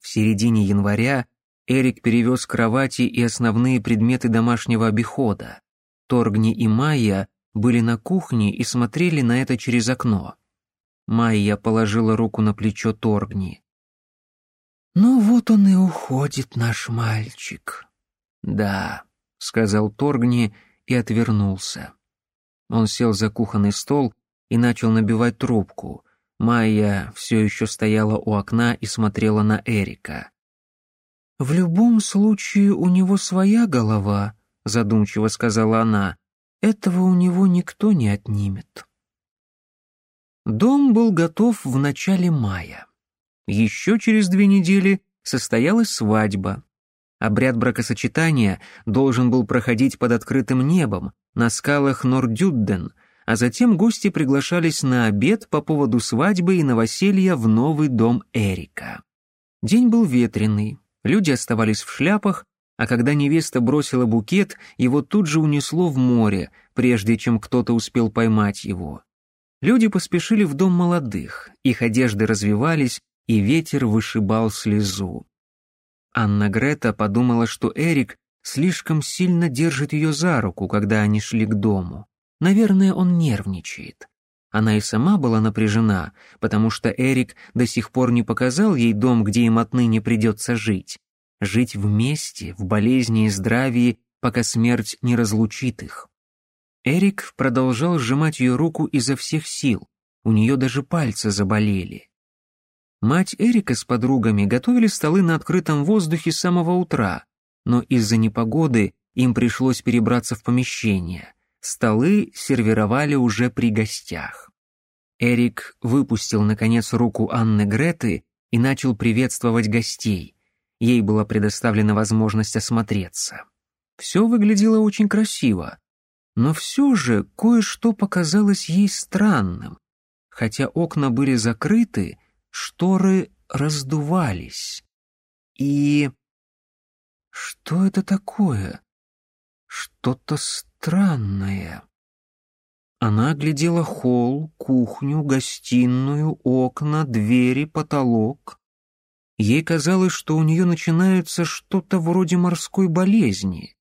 В середине января Эрик перевез кровати и основные предметы домашнего обихода. Торгни и Майя были на кухне и смотрели на это через окно. Майя положила руку на плечо Торгни. «Ну вот он и уходит, наш мальчик». «Да», — сказал Торгни и отвернулся. Он сел за кухонный стол и начал набивать трубку. Майя все еще стояла у окна и смотрела на Эрика. «В любом случае у него своя голова», — задумчиво сказала она. «Этого у него никто не отнимет». Дом был готов в начале мая. Еще через две недели состоялась свадьба. Обряд бракосочетания должен был проходить под открытым небом, на скалах Нордюдден, а затем гости приглашались на обед по поводу свадьбы и новоселья в новый дом Эрика. День был ветреный, люди оставались в шляпах, а когда невеста бросила букет, его тут же унесло в море, прежде чем кто-то успел поймать его. Люди поспешили в дом молодых, их одежды развивались, и ветер вышибал слезу. Анна Грета подумала, что Эрик слишком сильно держит ее за руку, когда они шли к дому. Наверное, он нервничает. Она и сама была напряжена, потому что Эрик до сих пор не показал ей дом, где им отныне придется жить. Жить вместе, в болезни и здравии, пока смерть не разлучит их. Эрик продолжал сжимать ее руку изо всех сил. У нее даже пальцы заболели. Мать Эрика с подругами готовили столы на открытом воздухе с самого утра, но из-за непогоды им пришлось перебраться в помещение. Столы сервировали уже при гостях. Эрик выпустил, наконец, руку Анны Греты и начал приветствовать гостей. Ей была предоставлена возможность осмотреться. Все выглядело очень красиво. Но все же кое-что показалось ей странным. Хотя окна были закрыты, шторы раздувались. И... Что это такое? Что-то странное. Она глядела холл, кухню, гостиную, окна, двери, потолок. Ей казалось, что у нее начинается что-то вроде морской болезни.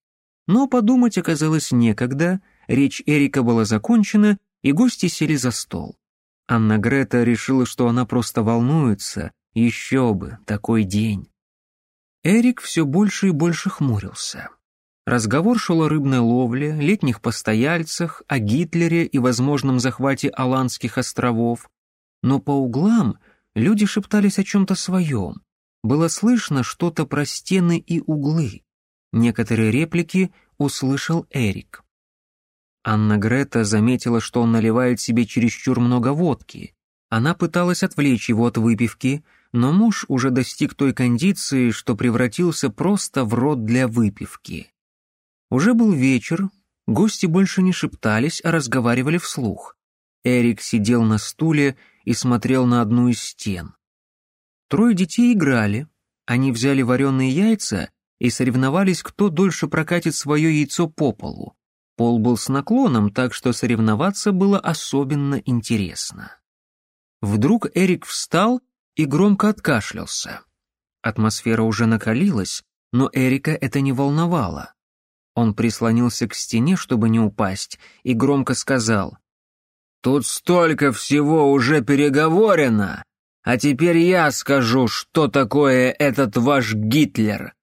Но подумать оказалось некогда, речь Эрика была закончена, и гости сели за стол. Анна Грета решила, что она просто волнуется, еще бы, такой день. Эрик все больше и больше хмурился. Разговор шел о рыбной ловле, летних постояльцах, о Гитлере и возможном захвате Аландских островов. Но по углам люди шептались о чем-то своем. Было слышно что-то про стены и углы. Некоторые реплики услышал Эрик. Анна Грета заметила, что он наливает себе чересчур много водки. Она пыталась отвлечь его от выпивки, но муж уже достиг той кондиции, что превратился просто в рот для выпивки. Уже был вечер, гости больше не шептались, а разговаривали вслух. Эрик сидел на стуле и смотрел на одну из стен. Трое детей играли. Они взяли вареные яйца и соревновались, кто дольше прокатит свое яйцо по полу. Пол был с наклоном, так что соревноваться было особенно интересно. Вдруг Эрик встал и громко откашлялся. Атмосфера уже накалилась, но Эрика это не волновало. Он прислонился к стене, чтобы не упасть, и громко сказал «Тут столько всего уже переговорено, а теперь я скажу, что такое этот ваш Гитлер.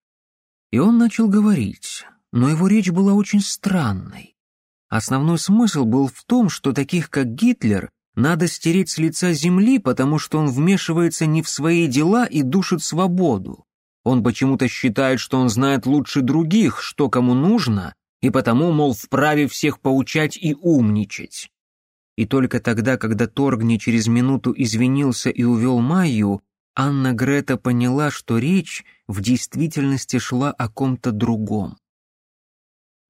И он начал говорить, но его речь была очень странной. Основной смысл был в том, что таких как Гитлер надо стереть с лица земли, потому что он вмешивается не в свои дела и душит свободу. Он почему-то считает, что он знает лучше других, что кому нужно, и потому, мол, вправе всех поучать и умничать. И только тогда, когда Торгни через минуту извинился и увел Майю, Анна Грета поняла, что речь в действительности шла о ком-то другом.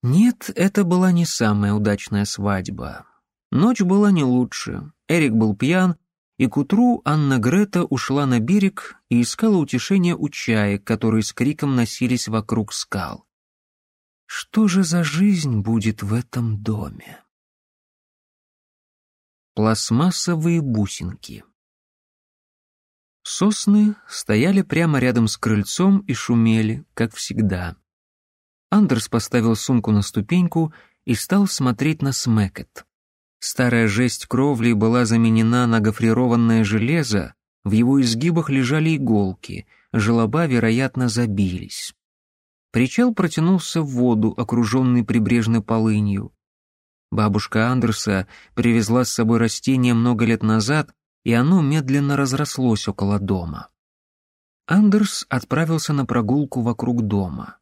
Нет, это была не самая удачная свадьба. Ночь была не лучше. Эрик был пьян, и к утру Анна Грета ушла на берег и искала утешения у чаек, которые с криком носились вокруг скал. Что же за жизнь будет в этом доме? Пластмассовые бусинки. Сосны стояли прямо рядом с крыльцом и шумели, как всегда. Андерс поставил сумку на ступеньку и стал смотреть на Смекет. Старая жесть кровли была заменена на гофрированное железо, в его изгибах лежали иголки, желоба, вероятно, забились. Причал протянулся в воду, окруженный прибрежной полынью. Бабушка Андерса привезла с собой растение много лет назад, и оно медленно разрослось около дома. Андерс отправился на прогулку вокруг дома.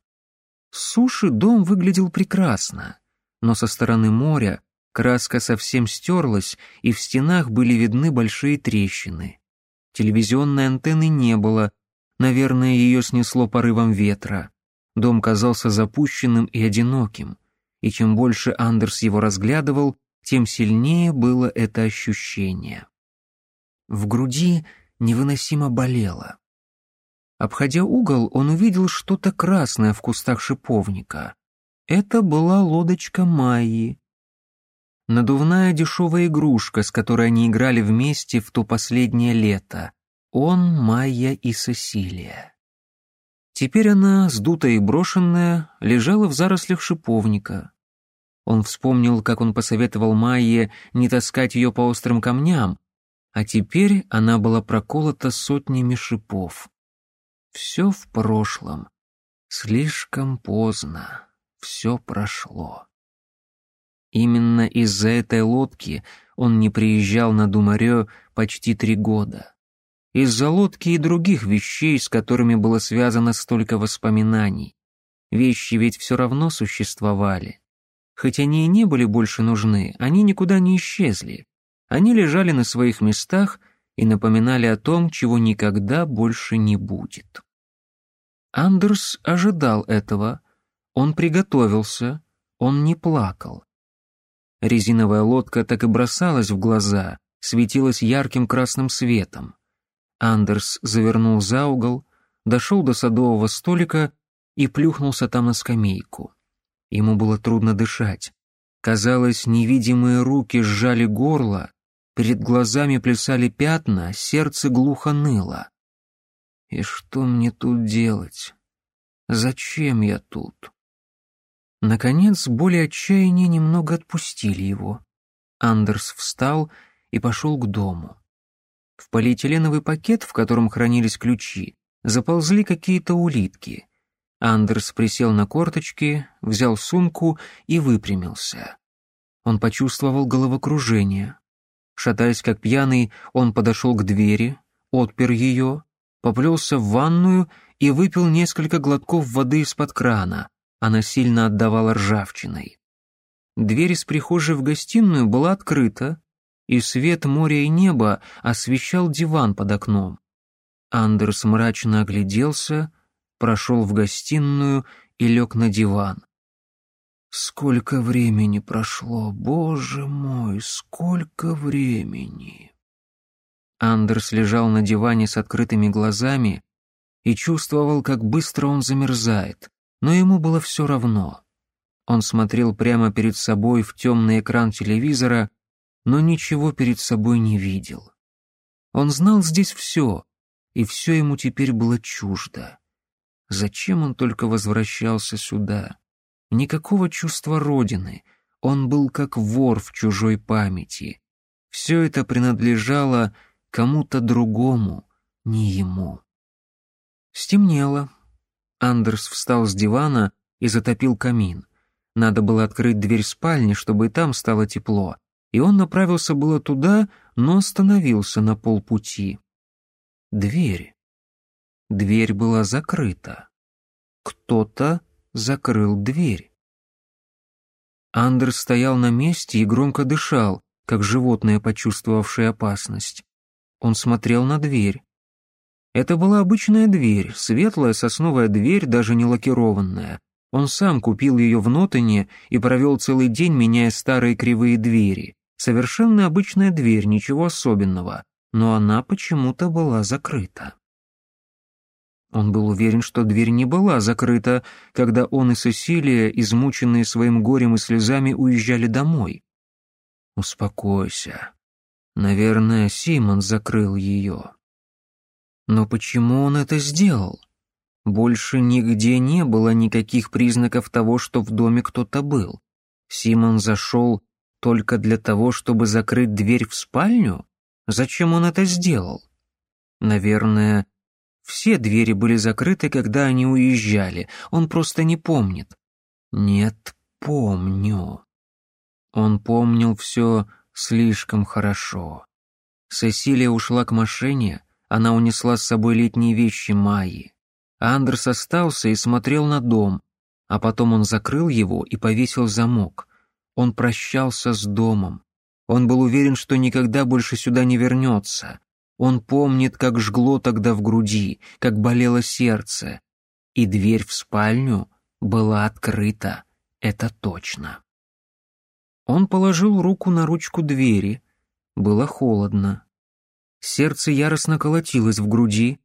С суши дом выглядел прекрасно, но со стороны моря краска совсем стерлась, и в стенах были видны большие трещины. Телевизионной антенны не было, наверное, ее снесло порывом ветра. Дом казался запущенным и одиноким, и чем больше Андерс его разглядывал, тем сильнее было это ощущение. В груди невыносимо болело. Обходя угол, он увидел что-то красное в кустах шиповника. Это была лодочка Майи. Надувная дешевая игрушка, с которой они играли вместе в то последнее лето. Он, Майя и Сесилия. Теперь она, сдутая и брошенная, лежала в зарослях шиповника. Он вспомнил, как он посоветовал Майе не таскать ее по острым камням, а теперь она была проколота сотнями шипов. Все в прошлом. Слишком поздно. Все прошло. Именно из-за этой лодки он не приезжал на Думарё почти три года. Из-за лодки и других вещей, с которыми было связано столько воспоминаний. Вещи ведь все равно существовали. Хоть они и не были больше нужны, они никуда не исчезли. Они лежали на своих местах и напоминали о том, чего никогда больше не будет. Андерс ожидал этого, он приготовился, он не плакал. Резиновая лодка так и бросалась в глаза, светилась ярким красным светом. Андерс завернул за угол, дошел до садового столика и плюхнулся там на скамейку. Ему было трудно дышать. Казалось, невидимые руки сжали горло, Перед глазами плясали пятна, сердце глухо ныло. И что мне тут делать? Зачем я тут? Наконец, боли отчаяния немного отпустили его. Андерс встал и пошел к дому. В полиэтиленовый пакет, в котором хранились ключи, заползли какие-то улитки. Андерс присел на корточки, взял сумку и выпрямился. Он почувствовал головокружение, Шатаясь как пьяный, он подошел к двери, отпер ее, поплелся в ванную и выпил несколько глотков воды из-под крана. Она сильно отдавала ржавчиной. Дверь из прихожей в гостиную была открыта, и свет моря и неба освещал диван под окном. Андерс мрачно огляделся, прошел в гостиную и лег на диван. Сколько времени прошло, боже мой, сколько времени!» Андерс лежал на диване с открытыми глазами и чувствовал, как быстро он замерзает, но ему было все равно. Он смотрел прямо перед собой в темный экран телевизора, но ничего перед собой не видел. Он знал здесь все, и все ему теперь было чуждо. Зачем он только возвращался сюда? никакого чувства родины, он был как вор в чужой памяти. Все это принадлежало кому-то другому, не ему. Стемнело. Андерс встал с дивана и затопил камин. Надо было открыть дверь спальни, чтобы и там стало тепло, и он направился было туда, но остановился на полпути. Дверь. Дверь была закрыта. Кто-то закрыл дверь. Андер стоял на месте и громко дышал, как животное, почувствовавшее опасность. Он смотрел на дверь. Это была обычная дверь, светлая сосновая дверь, даже не лакированная. Он сам купил ее в Нотоне и провел целый день, меняя старые кривые двери. Совершенно обычная дверь, ничего особенного, но она почему-то была закрыта. Он был уверен, что дверь не была закрыта, когда он и Сесилия, измученные своим горем и слезами, уезжали домой. «Успокойся. Наверное, Симон закрыл ее». Но почему он это сделал? Больше нигде не было никаких признаков того, что в доме кто-то был. Симон зашел только для того, чтобы закрыть дверь в спальню? Зачем он это сделал? Наверное, все двери были закрыты, когда они уезжали. Он просто не помнит. Нет, помню. Он помнил все слишком хорошо. Сесилия ушла к машине, она унесла с собой летние вещи Майи. Андерс остался и смотрел на дом, а потом он закрыл его и повесил замок. Он прощался с домом. Он был уверен, что никогда больше сюда не вернется. Он помнит, как жгло тогда в груди, как болело сердце. И дверь в спальню была открыта, это точно. Он положил руку на ручку двери. Было холодно. Сердце яростно колотилось в груди.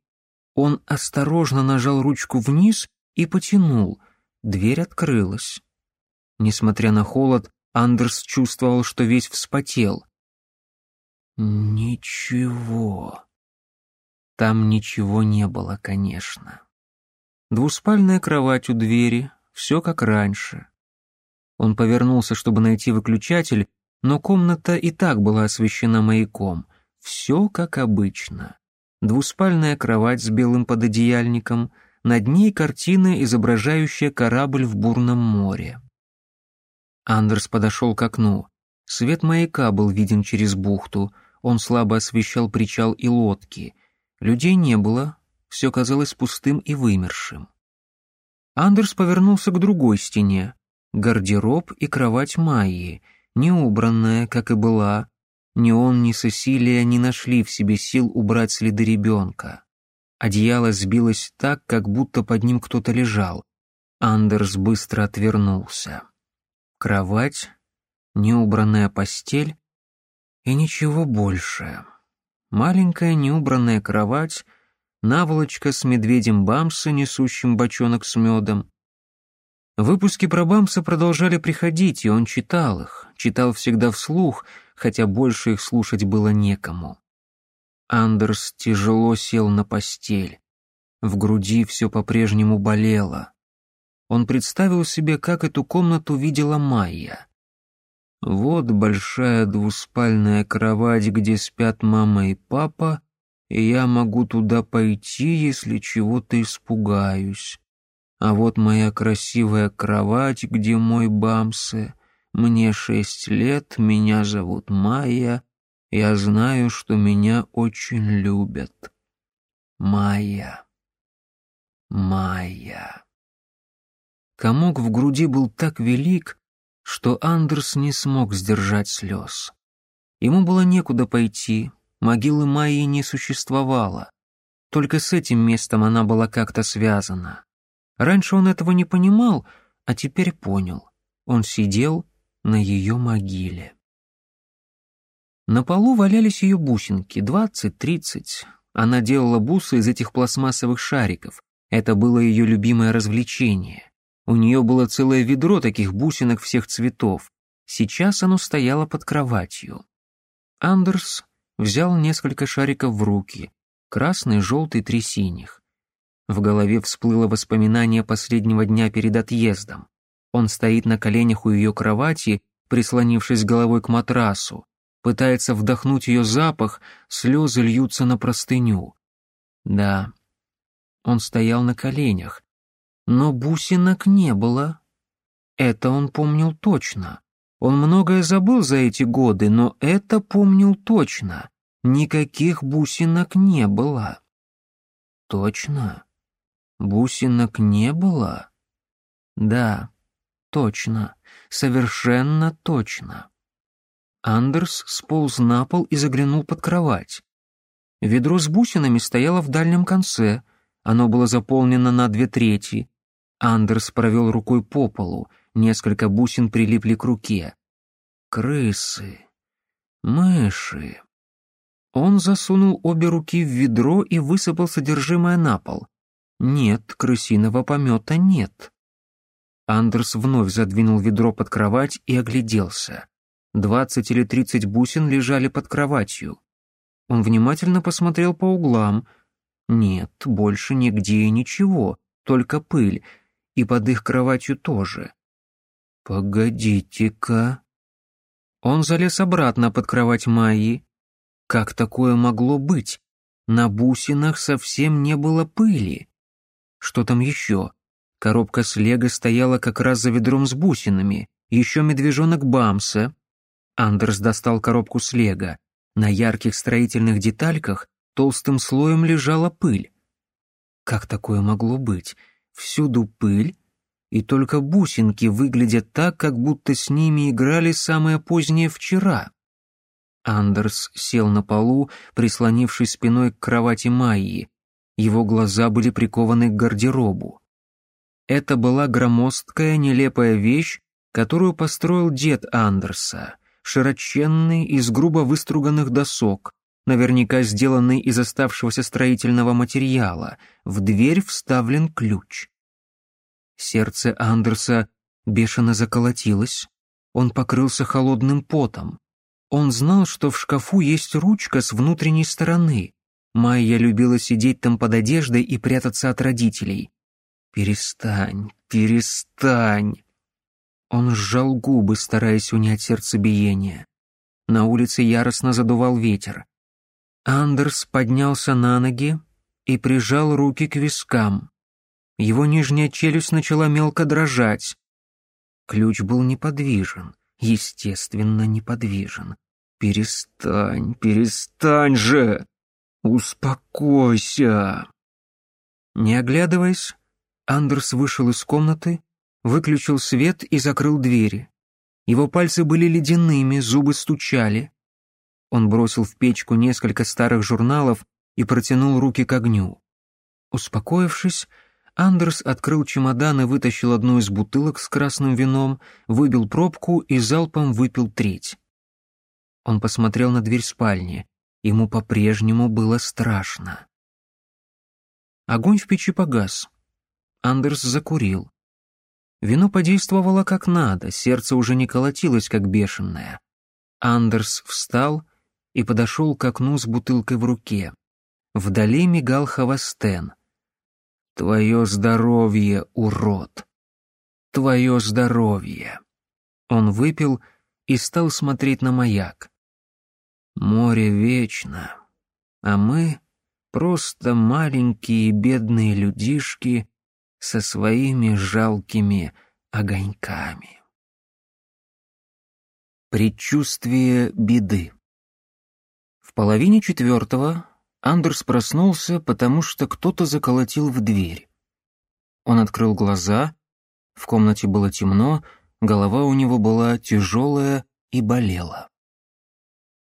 Он осторожно нажал ручку вниз и потянул. Дверь открылась. Несмотря на холод, Андерс чувствовал, что весь вспотел. Ничего. Там ничего не было, конечно. Двуспальная кровать у двери, все как раньше. Он повернулся, чтобы найти выключатель, но комната и так была освещена маяком. Все как обычно. Двуспальная кровать с белым пододеяльником, над ней картина, изображающая корабль в бурном море. Андерс подошел к окну. Свет маяка был виден через бухту — он слабо освещал причал и лодки. Людей не было, все казалось пустым и вымершим. Андерс повернулся к другой стене. Гардероб и кровать Майи, не убранная, как и была. Ни он, ни Сесилия не нашли в себе сил убрать следы ребенка. Одеяло сбилось так, как будто под ним кто-то лежал. Андерс быстро отвернулся. Кровать, неубранная постель, и ничего больше. Маленькая неубранная кровать, наволочка с медведем Бамса, несущим бочонок с медом. Выпуски про Бамса продолжали приходить, и он читал их, читал всегда вслух, хотя больше их слушать было некому. Андерс тяжело сел на постель. В груди все по-прежнему болело. Он представил себе, как эту комнату видела Майя. Вот большая двуспальная кровать, где спят мама и папа, и я могу туда пойти, если чего-то испугаюсь. А вот моя красивая кровать, где мой бамсы. Мне шесть лет, меня зовут Майя. Я знаю, что меня очень любят. Майя. Майя. Комок в груди был так велик, что Андерс не смог сдержать слез. Ему было некуда пойти, могилы Майи не существовало. Только с этим местом она была как-то связана. Раньше он этого не понимал, а теперь понял. Он сидел на ее могиле. На полу валялись ее бусинки, двадцать-тридцать. Она делала бусы из этих пластмассовых шариков. Это было ее любимое развлечение. У нее было целое ведро таких бусинок всех цветов. Сейчас оно стояло под кроватью. Андерс взял несколько шариков в руки, красный, желтый, три синих. В голове всплыло воспоминание последнего дня перед отъездом. Он стоит на коленях у ее кровати, прислонившись головой к матрасу, пытается вдохнуть ее запах, слезы льются на простыню. Да, он стоял на коленях, но бусинок не было. Это он помнил точно. Он многое забыл за эти годы, но это помнил точно. Никаких бусинок не было. Точно? Бусинок не было? Да, точно. Совершенно точно. Андерс сполз на пол и заглянул под кровать. Ведро с бусинами стояло в дальнем конце. Оно было заполнено на две трети. Андерс провел рукой по полу, несколько бусин прилипли к руке. «Крысы! Мыши!» Он засунул обе руки в ведро и высыпал содержимое на пол. «Нет, крысиного помета нет!» Андерс вновь задвинул ведро под кровать и огляделся. Двадцать или тридцать бусин лежали под кроватью. Он внимательно посмотрел по углам. Нет, больше нигде ничего, только пыль и под их кроватью тоже. Погодите-ка. Он залез обратно под кровать Майи. Как такое могло быть? На бусинах совсем не было пыли. Что там еще? Коробка с лего стояла как раз за ведром с бусинами. Еще медвежонок Бамса. Андерс достал коробку с лего. На ярких строительных детальках толстым слоем лежала пыль. Как такое могло быть? всюду пыль, и только бусинки выглядят так, как будто с ними играли самое позднее вчера. Андерс сел на полу, прислонившись спиной к кровати Майи. Его глаза были прикованы к гардеробу. Это была громоздкая, нелепая вещь, которую построил дед Андерса, широченный, из грубо выструганных досок, наверняка сделанный из оставшегося строительного материала, в дверь вставлен ключ. Сердце Андерса бешено заколотилось, он покрылся холодным потом. Он знал, что в шкафу есть ручка с внутренней стороны. Майя любила сидеть там под одеждой и прятаться от родителей. «Перестань, перестань!» Он сжал губы, стараясь унять сердцебиение. На улице яростно задувал ветер. Андерс поднялся на ноги и прижал руки к вискам. Его нижняя челюсть начала мелко дрожать. Ключ был неподвижен, естественно, неподвижен. «Перестань, перестань же! Успокойся!» Не оглядываясь, Андерс вышел из комнаты, выключил свет и закрыл двери. Его пальцы были ледяными, зубы стучали. Он бросил в печку несколько старых журналов и протянул руки к огню. Успокоившись, Андерс открыл чемодан и вытащил одну из бутылок с красным вином, выбил пробку и залпом выпил треть. Он посмотрел на дверь спальни. Ему по-прежнему было страшно. Огонь в печи погас. Андерс закурил. Вино подействовало как надо, сердце уже не колотилось, как бешеное. Андерс встал и подошел к окну с бутылкой в руке. Вдали мигал Хавастен. «Твое здоровье, урод! Твое здоровье!» Он выпил и стал смотреть на маяк. «Море вечно, а мы просто маленькие бедные людишки со своими жалкими огоньками». Предчувствие беды половине четвертого Андерс проснулся, потому что кто-то заколотил в дверь. Он открыл глаза, в комнате было темно, голова у него была тяжелая и болела.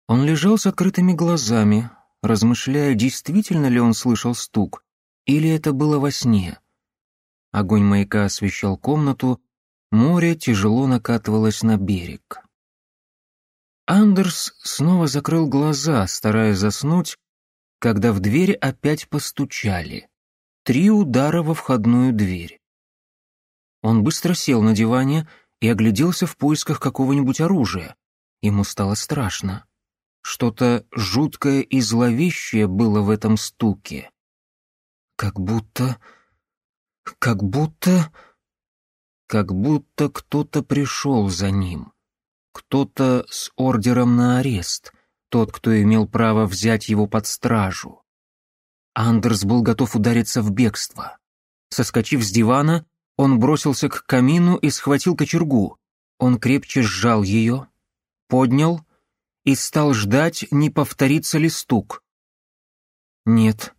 Он лежал с открытыми глазами, размышляя, действительно ли он слышал стук, или это было во сне. Огонь маяка освещал комнату, море тяжело накатывалось на берег. Андерс снова закрыл глаза, стараясь заснуть, когда в дверь опять постучали. Три удара во входную дверь. Он быстро сел на диване и огляделся в поисках какого-нибудь оружия. Ему стало страшно. Что-то жуткое и зловещее было в этом стуке. Как будто... как будто... как будто кто-то пришел за ним. Кто-то с ордером на арест, тот, кто имел право взять его под стражу. Андерс был готов удариться в бегство. Соскочив с дивана, он бросился к камину и схватил кочергу. Он крепче сжал ее, поднял и стал ждать, не повторится ли стук. Нет,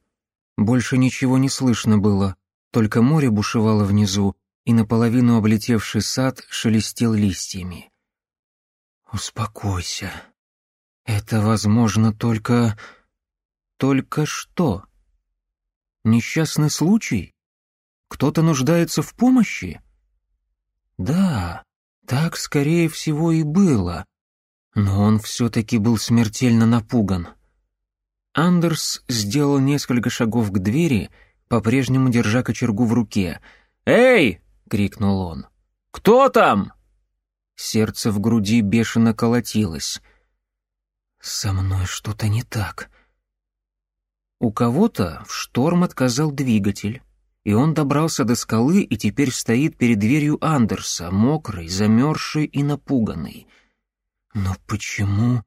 больше ничего не слышно было, только море бушевало внизу, и наполовину облетевший сад шелестел листьями успокойся. Это возможно только только что. Несчастный случай. Кто то нуждается в помощи. Да так скорее всего и было. Но он все таки был смертельно напуган. Андерс сделал несколько шагов к двери по прежнему держа кочергу в руке. Эй крикнул он. Кто там? Сердце в груди бешено колотилось. «Со мной что-то не так». У кого-то в шторм отказал двигатель, и он добрался до скалы и теперь стоит перед дверью Андерса, мокрый, замерзший и напуганный. Но почему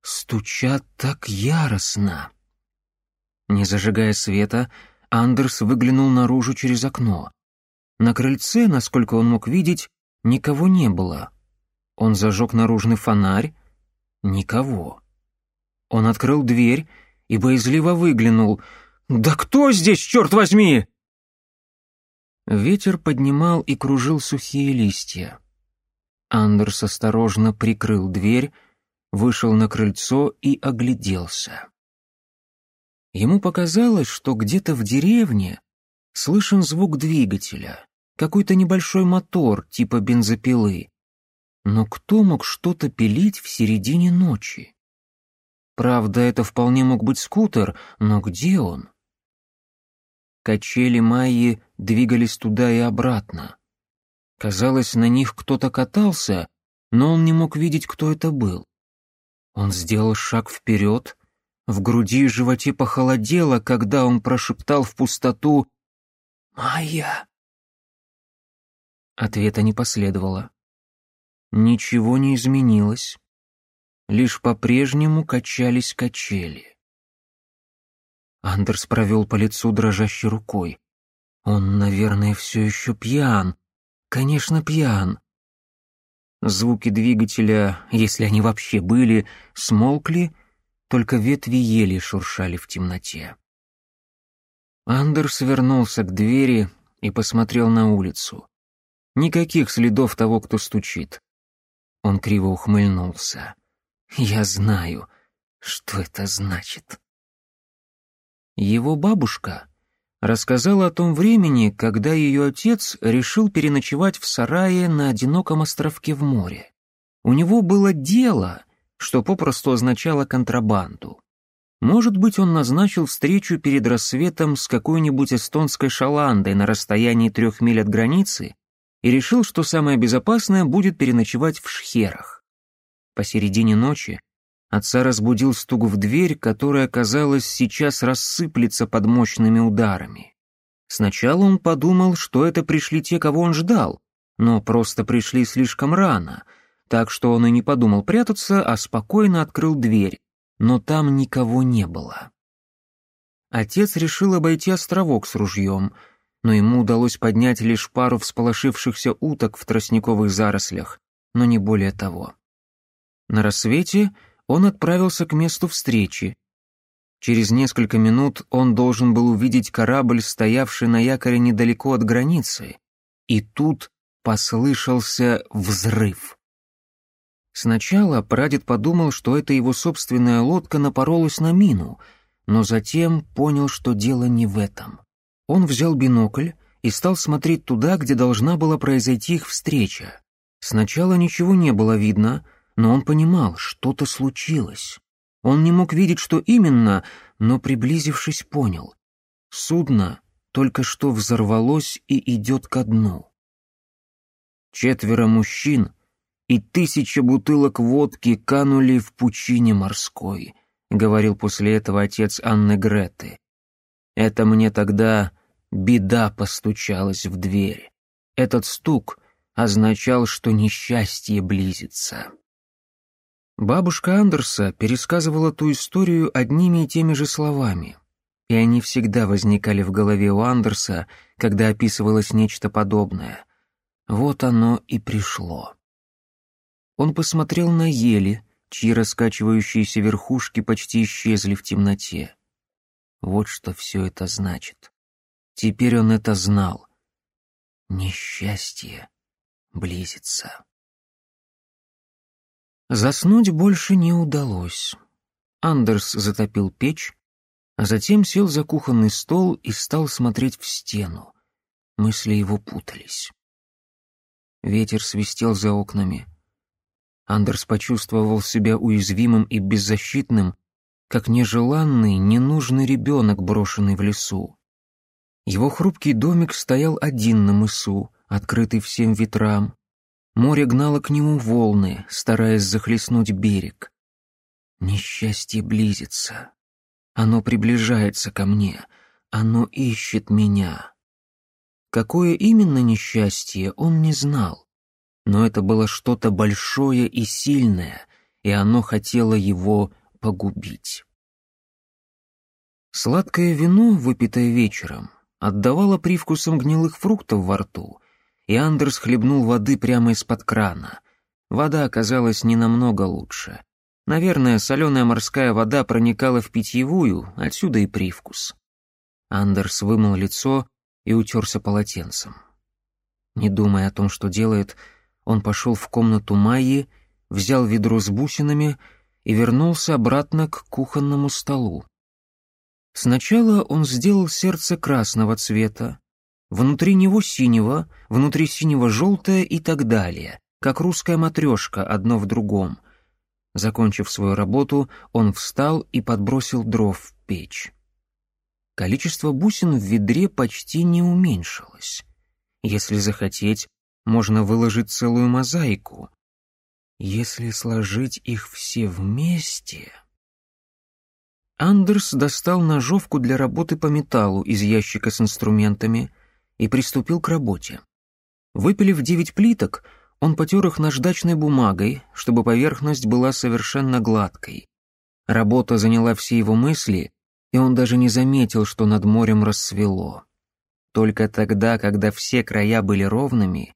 стучат так яростно? Не зажигая света, Андерс выглянул наружу через окно. На крыльце, насколько он мог видеть, никого не было, он зажег наружный фонарь. Никого. Он открыл дверь и боязливо выглянул. «Да кто здесь, черт возьми?» Ветер поднимал и кружил сухие листья. Андерс осторожно прикрыл дверь, вышел на крыльцо и огляделся. Ему показалось, что где-то в деревне слышен звук двигателя, какой-то небольшой мотор типа бензопилы. Но кто мог что-то пилить в середине ночи? Правда, это вполне мог быть скутер, но где он? Качели Майи двигались туда и обратно. Казалось, на них кто-то катался, но он не мог видеть, кто это был. Он сделал шаг вперед, в груди и животе похолодело, когда он прошептал в пустоту «Майя!». Ответа не последовало. Ничего не изменилось. Лишь по-прежнему качались качели. Андерс провел по лицу дрожащей рукой. Он, наверное, все еще пьян. Конечно, пьян. Звуки двигателя, если они вообще были, смолкли, только ветви ели шуршали в темноте. Андерс вернулся к двери и посмотрел на улицу. Никаких следов того, кто стучит. Он криво ухмыльнулся. «Я знаю, что это значит». Его бабушка рассказала о том времени, когда ее отец решил переночевать в сарае на одиноком островке в море. У него было дело, что попросту означало контрабанду. Может быть, он назначил встречу перед рассветом с какой-нибудь эстонской шаландой на расстоянии трех миль от границы и решил, что самое безопасное будет переночевать в шхерах. Посередине ночи отца разбудил стук в дверь, которая, казалось, сейчас рассыплется под мощными ударами. Сначала он подумал, что это пришли те, кого он ждал, но просто пришли слишком рано, так что он и не подумал прятаться, а спокойно открыл дверь, но там никого не было. Отец решил обойти островок с ружьем — но ему удалось поднять лишь пару всполошившихся уток в тростниковых зарослях, но не более того. На рассвете он отправился к месту встречи. Через несколько минут он должен был увидеть корабль, стоявший на якоре недалеко от границы. И тут послышался взрыв. Сначала прадед подумал, что это его собственная лодка напоролась на мину, но затем понял, что дело не в этом. Он взял бинокль и стал смотреть туда, где должна была произойти их встреча. Сначала ничего не было видно, но он понимал, что-то случилось. Он не мог видеть, что именно, но, приблизившись, понял. Судно только что взорвалось и идет ко дну. Четверо мужчин и тысяча бутылок водки канули в пучине морской, говорил после этого отец Анны Греты. Это мне тогда беда постучалась в дверь. Этот стук означал, что несчастье близится. Бабушка Андерса пересказывала ту историю одними и теми же словами, и они всегда возникали в голове у Андерса, когда описывалось нечто подобное. Вот оно и пришло. Он посмотрел на ели, чьи раскачивающиеся верхушки почти исчезли в темноте. Вот что все это значит. Теперь он это знал. Несчастье близится. Заснуть больше не удалось. Андерс затопил печь, а затем сел за кухонный стол и стал смотреть в стену. Мысли его путались. Ветер свистел за окнами. Андерс почувствовал себя уязвимым и беззащитным, как нежеланный, ненужный ребенок, брошенный в лесу. Его хрупкий домик стоял один на мысу, открытый всем ветрам. Море гнало к нему волны, стараясь захлестнуть берег. Несчастье близится. Оно приближается ко мне. Оно ищет меня. Какое именно несчастье, он не знал. Но это было что-то большое и сильное, и оно хотело его погубить. Сладкое вино, выпитое вечером, отдавало привкусом гнилых фруктов во рту, и Андерс хлебнул воды прямо из-под крана. Вода оказалась не намного лучше. Наверное, соленая морская вода проникала в питьевую, отсюда и привкус. Андерс вымыл лицо и утерся полотенцем. Не думая о том, что делает, он пошел в комнату Майи, взял ведро с бусинами — и вернулся обратно к кухонному столу. Сначала он сделал сердце красного цвета, внутри него синего, внутри синего желтое и так далее, как русская матрешка одно в другом. Закончив свою работу, он встал и подбросил дров в печь. Количество бусин в ведре почти не уменьшилось. Если захотеть, можно выложить целую мозаику, если сложить их все вместе... Андерс достал ножовку для работы по металлу из ящика с инструментами и приступил к работе. Выпилив девять плиток, он потер их наждачной бумагой, чтобы поверхность была совершенно гладкой. Работа заняла все его мысли, и он даже не заметил, что над морем рассвело. Только тогда, когда все края были ровными,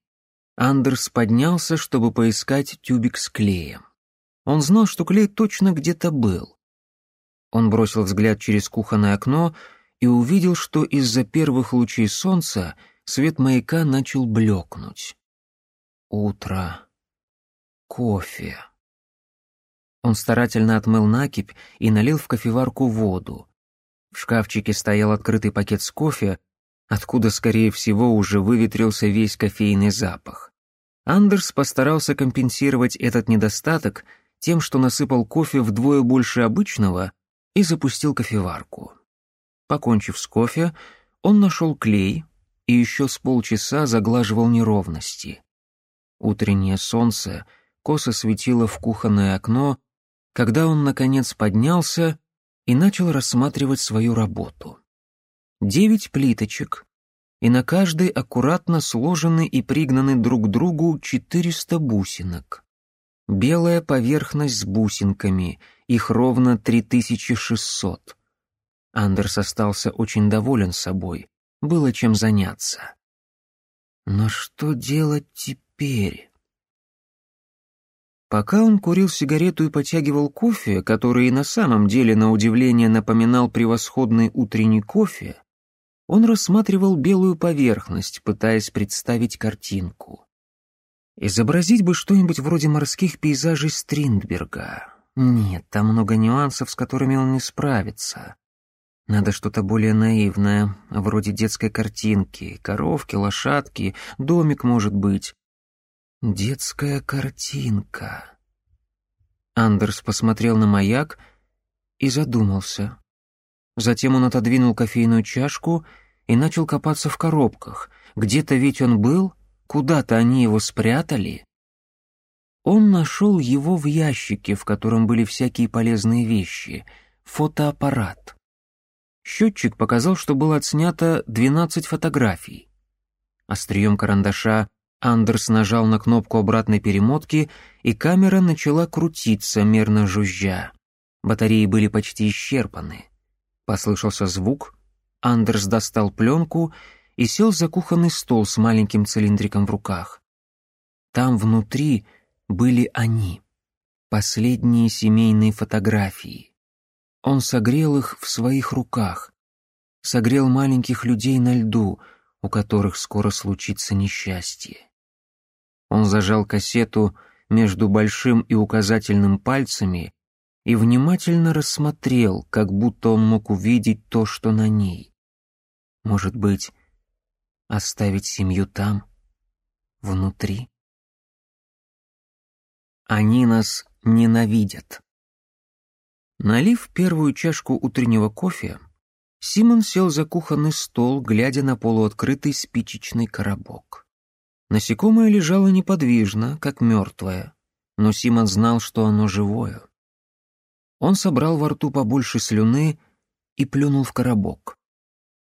Андерс поднялся, чтобы поискать тюбик с клеем. Он знал, что клей точно где-то был. Он бросил взгляд через кухонное окно и увидел, что из-за первых лучей солнца свет маяка начал блекнуть. Утро. Кофе. Он старательно отмыл накипь и налил в кофеварку воду. В шкафчике стоял открытый пакет с кофе, откуда, скорее всего, уже выветрился весь кофейный запах. Андерс постарался компенсировать этот недостаток тем, что насыпал кофе вдвое больше обычного и запустил кофеварку. Покончив с кофе, он нашел клей и еще с полчаса заглаживал неровности. Утреннее солнце косо светило в кухонное окно, когда он, наконец, поднялся и начал рассматривать свою работу девять плиточек, и на каждой аккуратно сложены и пригнаны друг к другу 400 бусинок. Белая поверхность с бусинками, их ровно 3600. Андерс остался очень доволен собой, было чем заняться. Но что делать теперь? Пока он курил сигарету и потягивал кофе, который и на самом деле, на удивление, напоминал превосходный утренний кофе, он рассматривал белую поверхность, пытаясь представить картинку. Изобразить бы что-нибудь вроде морских пейзажей Стриндберга. Нет, там много нюансов, с которыми он не справится. Надо что-то более наивное, вроде детской картинки, коровки, лошадки, домик, может быть. Детская картинка. Андерс посмотрел на маяк и задумался. Затем он отодвинул кофейную чашку и начал копаться в коробках. Где-то ведь он был, куда-то они его спрятали. Он нашел его в ящике, в котором были всякие полезные вещи, фотоаппарат. Счетчик показал, что было отснято 12 фотографий. Острием карандаша Андерс нажал на кнопку обратной перемотки, и камера начала крутиться, мерно жужжа. Батареи были почти исчерпаны. Послышался звук, Андерс достал пленку и сел за кухонный стол с маленьким цилиндриком в руках. Там внутри были они, последние семейные фотографии. Он согрел их в своих руках, согрел маленьких людей на льду, у которых скоро случится несчастье. Он зажал кассету между большим и указательным пальцами и внимательно рассмотрел, как будто он мог увидеть то, что на ней. Может быть, оставить семью там, внутри? Они нас ненавидят. Налив первую чашку утреннего кофе, Симон сел за кухонный стол, глядя на полуоткрытый спичечный коробок. Насекомое лежало неподвижно, как мертвое, но Симон знал, что оно живое. Он собрал во рту побольше слюны и плюнул в коробок.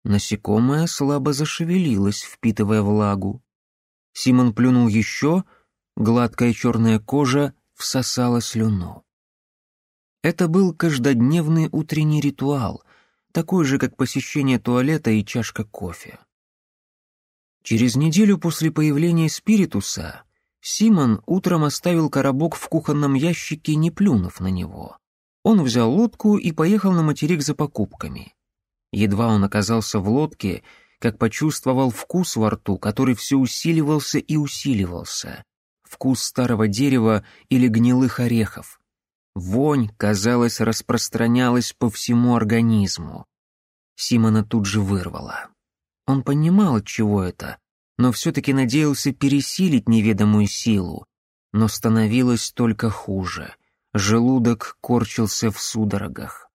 Насекомое слабо зашевелилось, впитывая влагу. Симон плюнул еще, гладкая черная кожа всосала слюну. Это был каждодневный утренний ритуал, такой же, как посещение туалета и чашка кофе. Через неделю после появления спиритуса Симон утром оставил коробок в кухонном ящике, не плюнув на него. Он взял лодку и поехал на материк за покупками. Едва он оказался в лодке, как почувствовал вкус во рту, который все усиливался и усиливался. Вкус старого дерева или гнилых орехов. Вонь, казалось, распространялась по всему организму. Симона тут же вырвала. Он понимал, от чего это, но все-таки надеялся пересилить неведомую силу, но становилось только хуже — Желудок корчился в судорогах.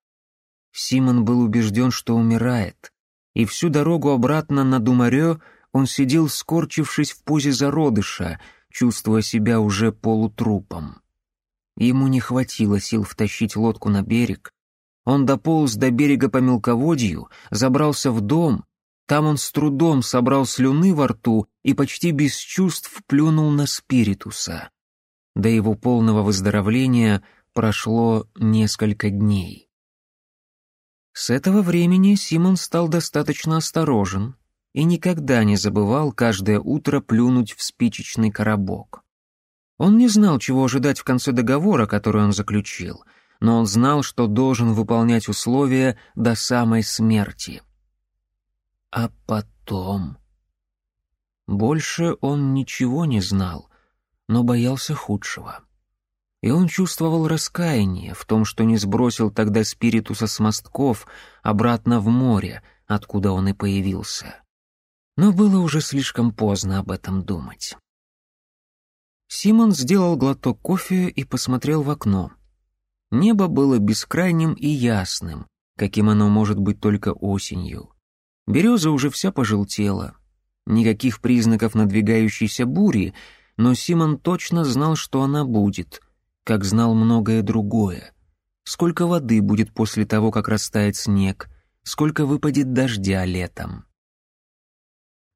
Симон был убежден, что умирает, и всю дорогу обратно на Думарё он сидел, скорчившись в позе зародыша, чувствуя себя уже полутрупом. Ему не хватило сил втащить лодку на берег. Он дополз до берега по мелководью, забрался в дом. Там он с трудом собрал слюны во рту и почти без чувств плюнул на спиритуса до его полного выздоровления прошло несколько дней. С этого времени Симон стал достаточно осторожен и никогда не забывал каждое утро плюнуть в спичечный коробок. Он не знал, чего ожидать в конце договора, который он заключил, но он знал, что должен выполнять условия до самой смерти. А потом... Больше он ничего не знал, но боялся худшего. И он чувствовал раскаяние в том, что не сбросил тогда спиритуса с мостков обратно в море, откуда он и появился. Но было уже слишком поздно об этом думать. Симон сделал глоток кофе и посмотрел в окно. Небо было бескрайним и ясным, каким оно может быть только осенью. Береза уже вся пожелтела. Никаких признаков надвигающейся бури — но Симон точно знал, что она будет, как знал многое другое. Сколько воды будет после того, как растает снег, сколько выпадет дождя летом.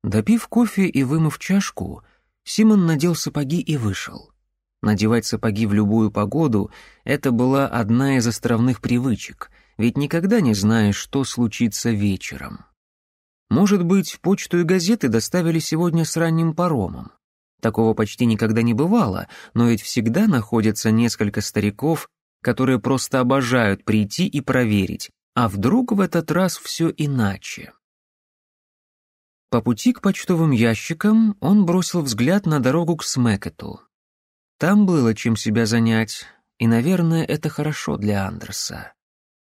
Допив кофе и вымыв чашку, Симон надел сапоги и вышел. Надевать сапоги в любую погоду — это была одна из островных привычек, ведь никогда не знаешь, что случится вечером. Может быть, почту и газеты доставили сегодня с ранним паромом. Такого почти никогда не бывало, но ведь всегда находятся несколько стариков, которые просто обожают прийти и проверить, а вдруг в этот раз все иначе. По пути к почтовым ящикам он бросил взгляд на дорогу к Смекету. Там было чем себя занять, и, наверное, это хорошо для Андерса.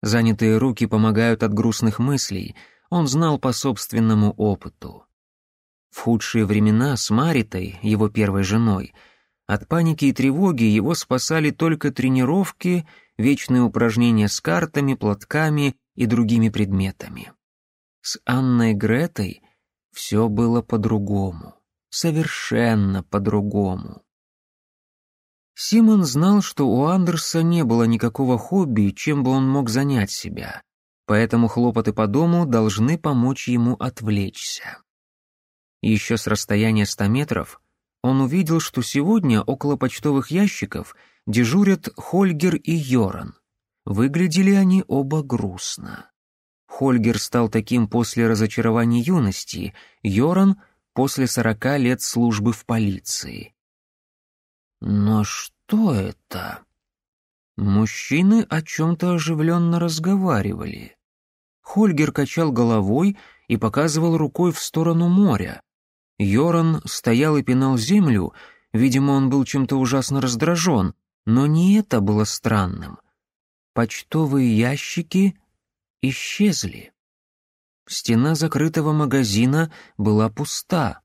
Занятые руки помогают от грустных мыслей, он знал по собственному опыту. В худшие времена с Маритой, его первой женой, от паники и тревоги его спасали только тренировки, вечные упражнения с картами, платками и другими предметами. С Анной Гретой все было по-другому, совершенно по-другому. Симон знал, что у Андерса не было никакого хобби, чем бы он мог занять себя, поэтому хлопоты по дому должны помочь ему отвлечься. Еще с расстояния 100 метров он увидел, что сегодня около почтовых ящиков дежурят Хольгер и Йоран. Выглядели они оба грустно. Хольгер стал таким после разочарования юности, Йоран — после сорока лет службы в полиции. Но что это? Мужчины о чем-то оживленно разговаривали. Хольгер качал головой и показывал рукой в сторону моря. Йоран стоял и пинал землю, видимо, он был чем-то ужасно раздражен, но не это было странным. Почтовые ящики исчезли. Стена закрытого магазина была пуста.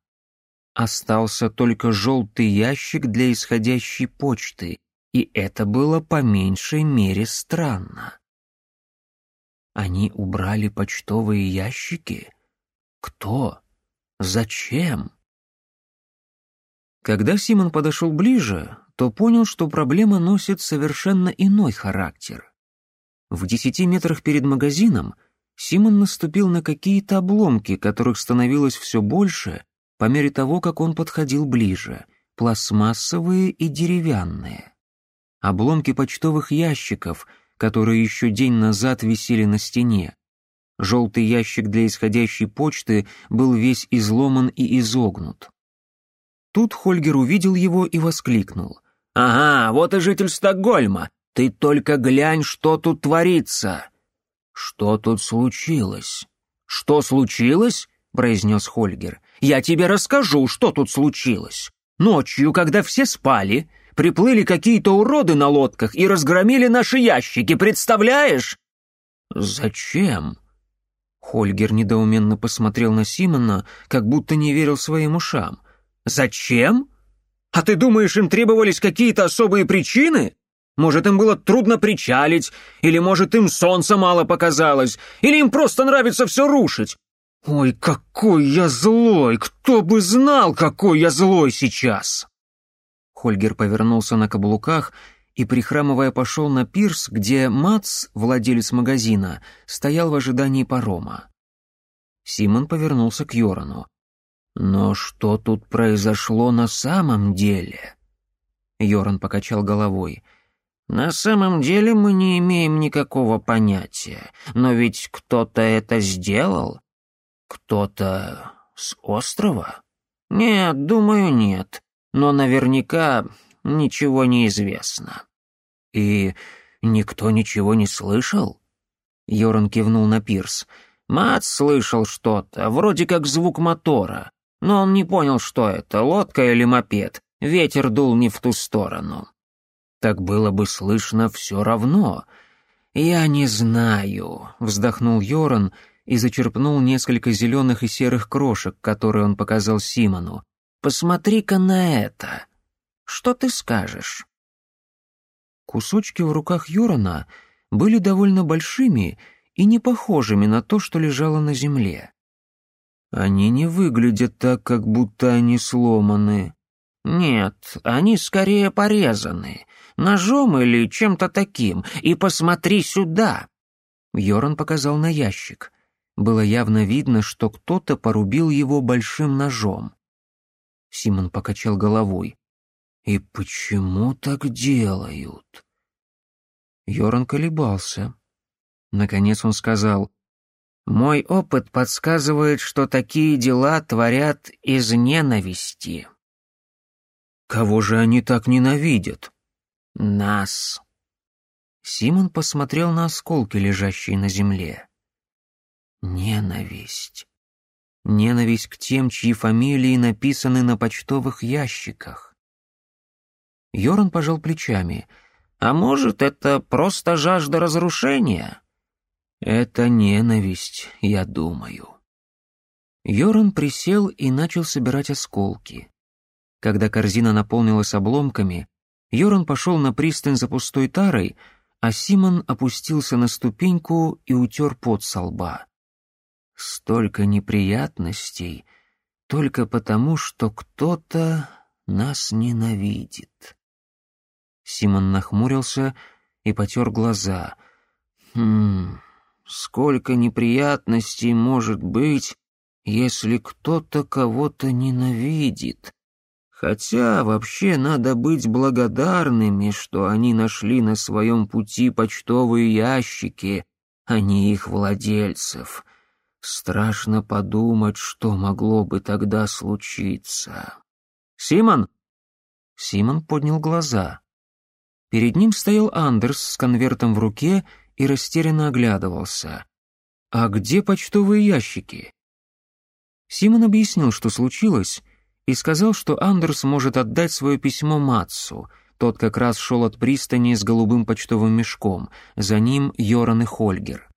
Остался только желтый ящик для исходящей почты, и это было по меньшей мере странно. Они убрали почтовые ящики? Кто? Зачем? Когда Симон подошел ближе, то понял, что проблема носит совершенно иной характер. В десяти метрах перед магазином Симон наступил на какие-то обломки, которых становилось все больше по мере того, как он подходил ближе, пластмассовые и деревянные. Обломки почтовых ящиков, которые еще день назад висели на стене, Желтый ящик для исходящей почты был весь изломан и изогнут. Тут Хольгер увидел его и воскликнул. «Ага, вот и житель Стокгольма! Ты только глянь, что тут творится!» «Что тут случилось?» «Что случилось?» — произнес Хольгер. «Я тебе расскажу, что тут случилось. Ночью, когда все спали, приплыли какие-то уроды на лодках и разгромили наши ящики, представляешь?» «Зачем?» Хольгер недоуменно посмотрел на Симона, как будто не верил своим ушам. «Зачем? А ты думаешь, им требовались какие-то особые причины? Может, им было трудно причалить, или, может, им солнца мало показалось, или им просто нравится все рушить? Ой, какой я злой! Кто бы знал, какой я злой сейчас!» Хольгер повернулся на каблуках и, прихрамывая, пошел на пирс, где Мац, владелец магазина, стоял в ожидании парома. Симон повернулся к Йорану. «Но что тут произошло на самом деле?» Йоран покачал головой. «На самом деле мы не имеем никакого понятия, но ведь кто-то это сделал. Кто-то с острова? Нет, думаю, нет. Но наверняка ничего не известно». «И никто ничего не слышал?» Йоран кивнул на пирс. «Мат слышал что-то, вроде как звук мотора, но он не понял, что это, лодка или мопед. Ветер дул не в ту сторону». «Так было бы слышно все равно». «Я не знаю», — вздохнул Йоран и зачерпнул несколько зеленых и серых крошек, которые он показал Симону. «Посмотри-ка на это!» Что ты скажешь?» Кусочки в руках Йорона были довольно большими и не похожими на то, что лежало на земле. Они не выглядят так, как будто они сломаны. Нет, они скорее порезаны, ножом или чем-то таким, и посмотри сюда. Йоран показал на ящик. Было явно видно, что кто-то порубил его большим ножом. Симон покачал головой. И почему так делают? Йоран колебался. Наконец он сказал, «Мой опыт подсказывает, что такие дела творят из ненависти». «Кого же они так ненавидят?» «Нас». Симон посмотрел на осколки, лежащие на земле. Ненависть. Ненависть к тем, чьи фамилии написаны на почтовых ящиках Йоран пожал плечами. «А может, это просто жажда разрушения?» «Это ненависть, я думаю». Йоран присел и начал собирать осколки. Когда корзина наполнилась обломками, Йоран пошел на пристань за пустой тарой, а Симон опустился на ступеньку и утер пот со лба. «Столько неприятностей, только потому, что кто-то нас ненавидит». Симон нахмурился и потер глаза. «Хм, сколько неприятностей может быть, если кто-то кого-то ненавидит. Хотя вообще надо быть благодарными, что они нашли на своем пути почтовые ящики, а не их владельцев. Страшно подумать, что могло бы тогда случиться. «Симон!» Симон поднял глаза — Перед ним стоял Андерс с конвертом в руке и растерянно оглядывался. «А где почтовые ящики?» Симон объяснил, что случилось, и сказал, что Андерс может отдать свое письмо Матсу. Тот как раз шел от пристани с голубым почтовым мешком, за ним Йоран и Хольгер.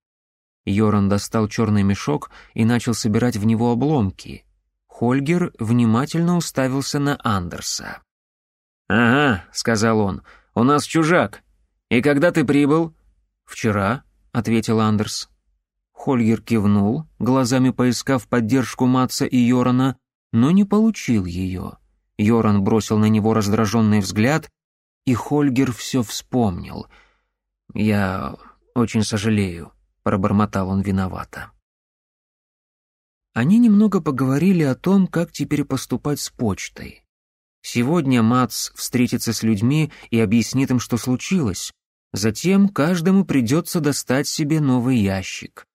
Йоран достал черный мешок и начал собирать в него обломки. Хольгер внимательно уставился на Андерса. «Ага», — сказал он, у нас чужак. И когда ты прибыл?» «Вчера», — ответил Андерс. Хольгер кивнул, глазами поискав поддержку Матса и Йорана, но не получил ее. Йоран бросил на него раздраженный взгляд, и Хольгер все вспомнил. «Я очень сожалею», — пробормотал он виновато. Они немного поговорили о том, как теперь поступать с почтой. Сегодня Мац встретится с людьми и объяснит им, что случилось. Затем каждому придется достать себе новый ящик.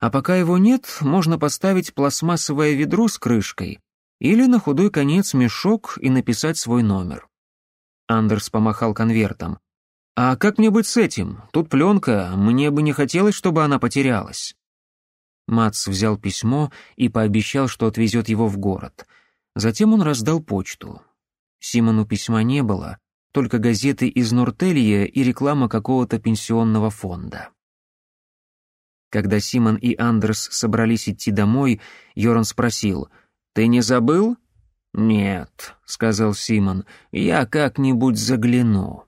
А пока его нет, можно поставить пластмассовое ведро с крышкой или на худой конец мешок и написать свой номер. Андерс помахал конвертом. «А как мне быть с этим? Тут пленка, мне бы не хотелось, чтобы она потерялась». Мац взял письмо и пообещал, что отвезет его в город. Затем он раздал почту. Симону письма не было, только газеты из Нортелия и реклама какого-то пенсионного фонда. Когда Симон и Андерс собрались идти домой, Йоран спросил, «Ты не забыл?» «Нет», — сказал Симон, — «я как-нибудь загляну».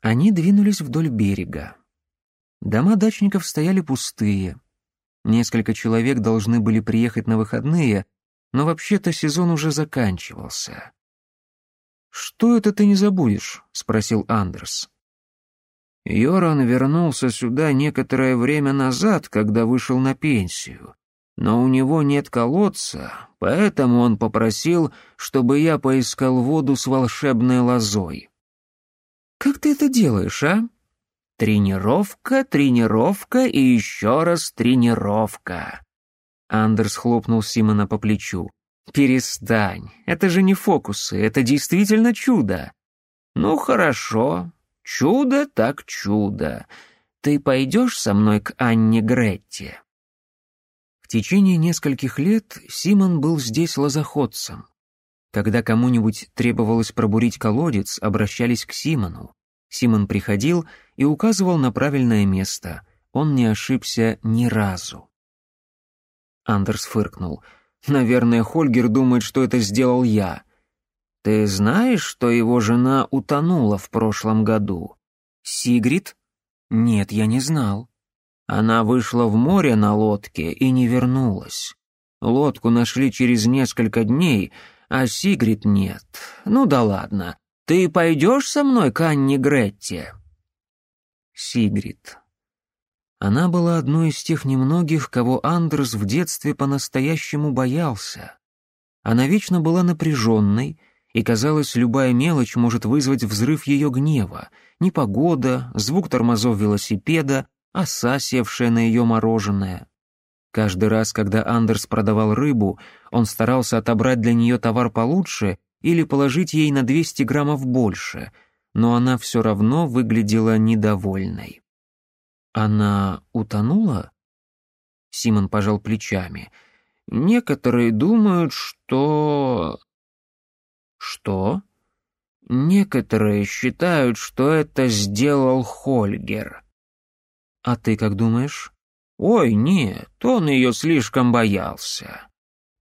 Они двинулись вдоль берега. Дома дачников стояли пустые. Несколько человек должны были приехать на выходные, но вообще-то сезон уже заканчивался. «Что это ты не забудешь?» — спросил Андерс. Йоран вернулся сюда некоторое время назад, когда вышел на пенсию, но у него нет колодца, поэтому он попросил, чтобы я поискал воду с волшебной лозой. «Как ты это делаешь, а?» «Тренировка, тренировка и еще раз тренировка!» Андерс хлопнул Симона по плечу. Перестань, это же не фокусы, это действительно чудо. Ну хорошо, чудо так чудо. Ты пойдешь со мной к Анне Гретте? В течение нескольких лет Симон был здесь лозоходцем. Когда кому-нибудь требовалось пробурить колодец, обращались к Симону. Симон приходил и указывал на правильное место. Он не ошибся ни разу. Андерс фыркнул — Наверное, Хольгер думает, что это сделал я. Ты знаешь, что его жена утонула в прошлом году? Сигрид? Нет, я не знал. Она вышла в море на лодке и не вернулась. Лодку нашли через несколько дней, а Сигрид нет. Ну да ладно. Ты пойдешь со мной к Анне Гретте? Сигрид. Она была одной из тех немногих, кого Андерс в детстве по-настоящему боялся. Она вечно была напряженной, и, казалось, любая мелочь может вызвать взрыв ее гнева, непогода, звук тормозов велосипеда, оса, севшая на ее мороженое. Каждый раз, когда Андерс продавал рыбу, он старался отобрать для нее товар получше или положить ей на 200 граммов больше, но она все равно выглядела недовольной. Она утонула? Симон пожал плечами. Некоторые думают, что... Что? Некоторые считают, что это сделал Хольгер. А ты как думаешь? Ой, нет, он ее слишком боялся.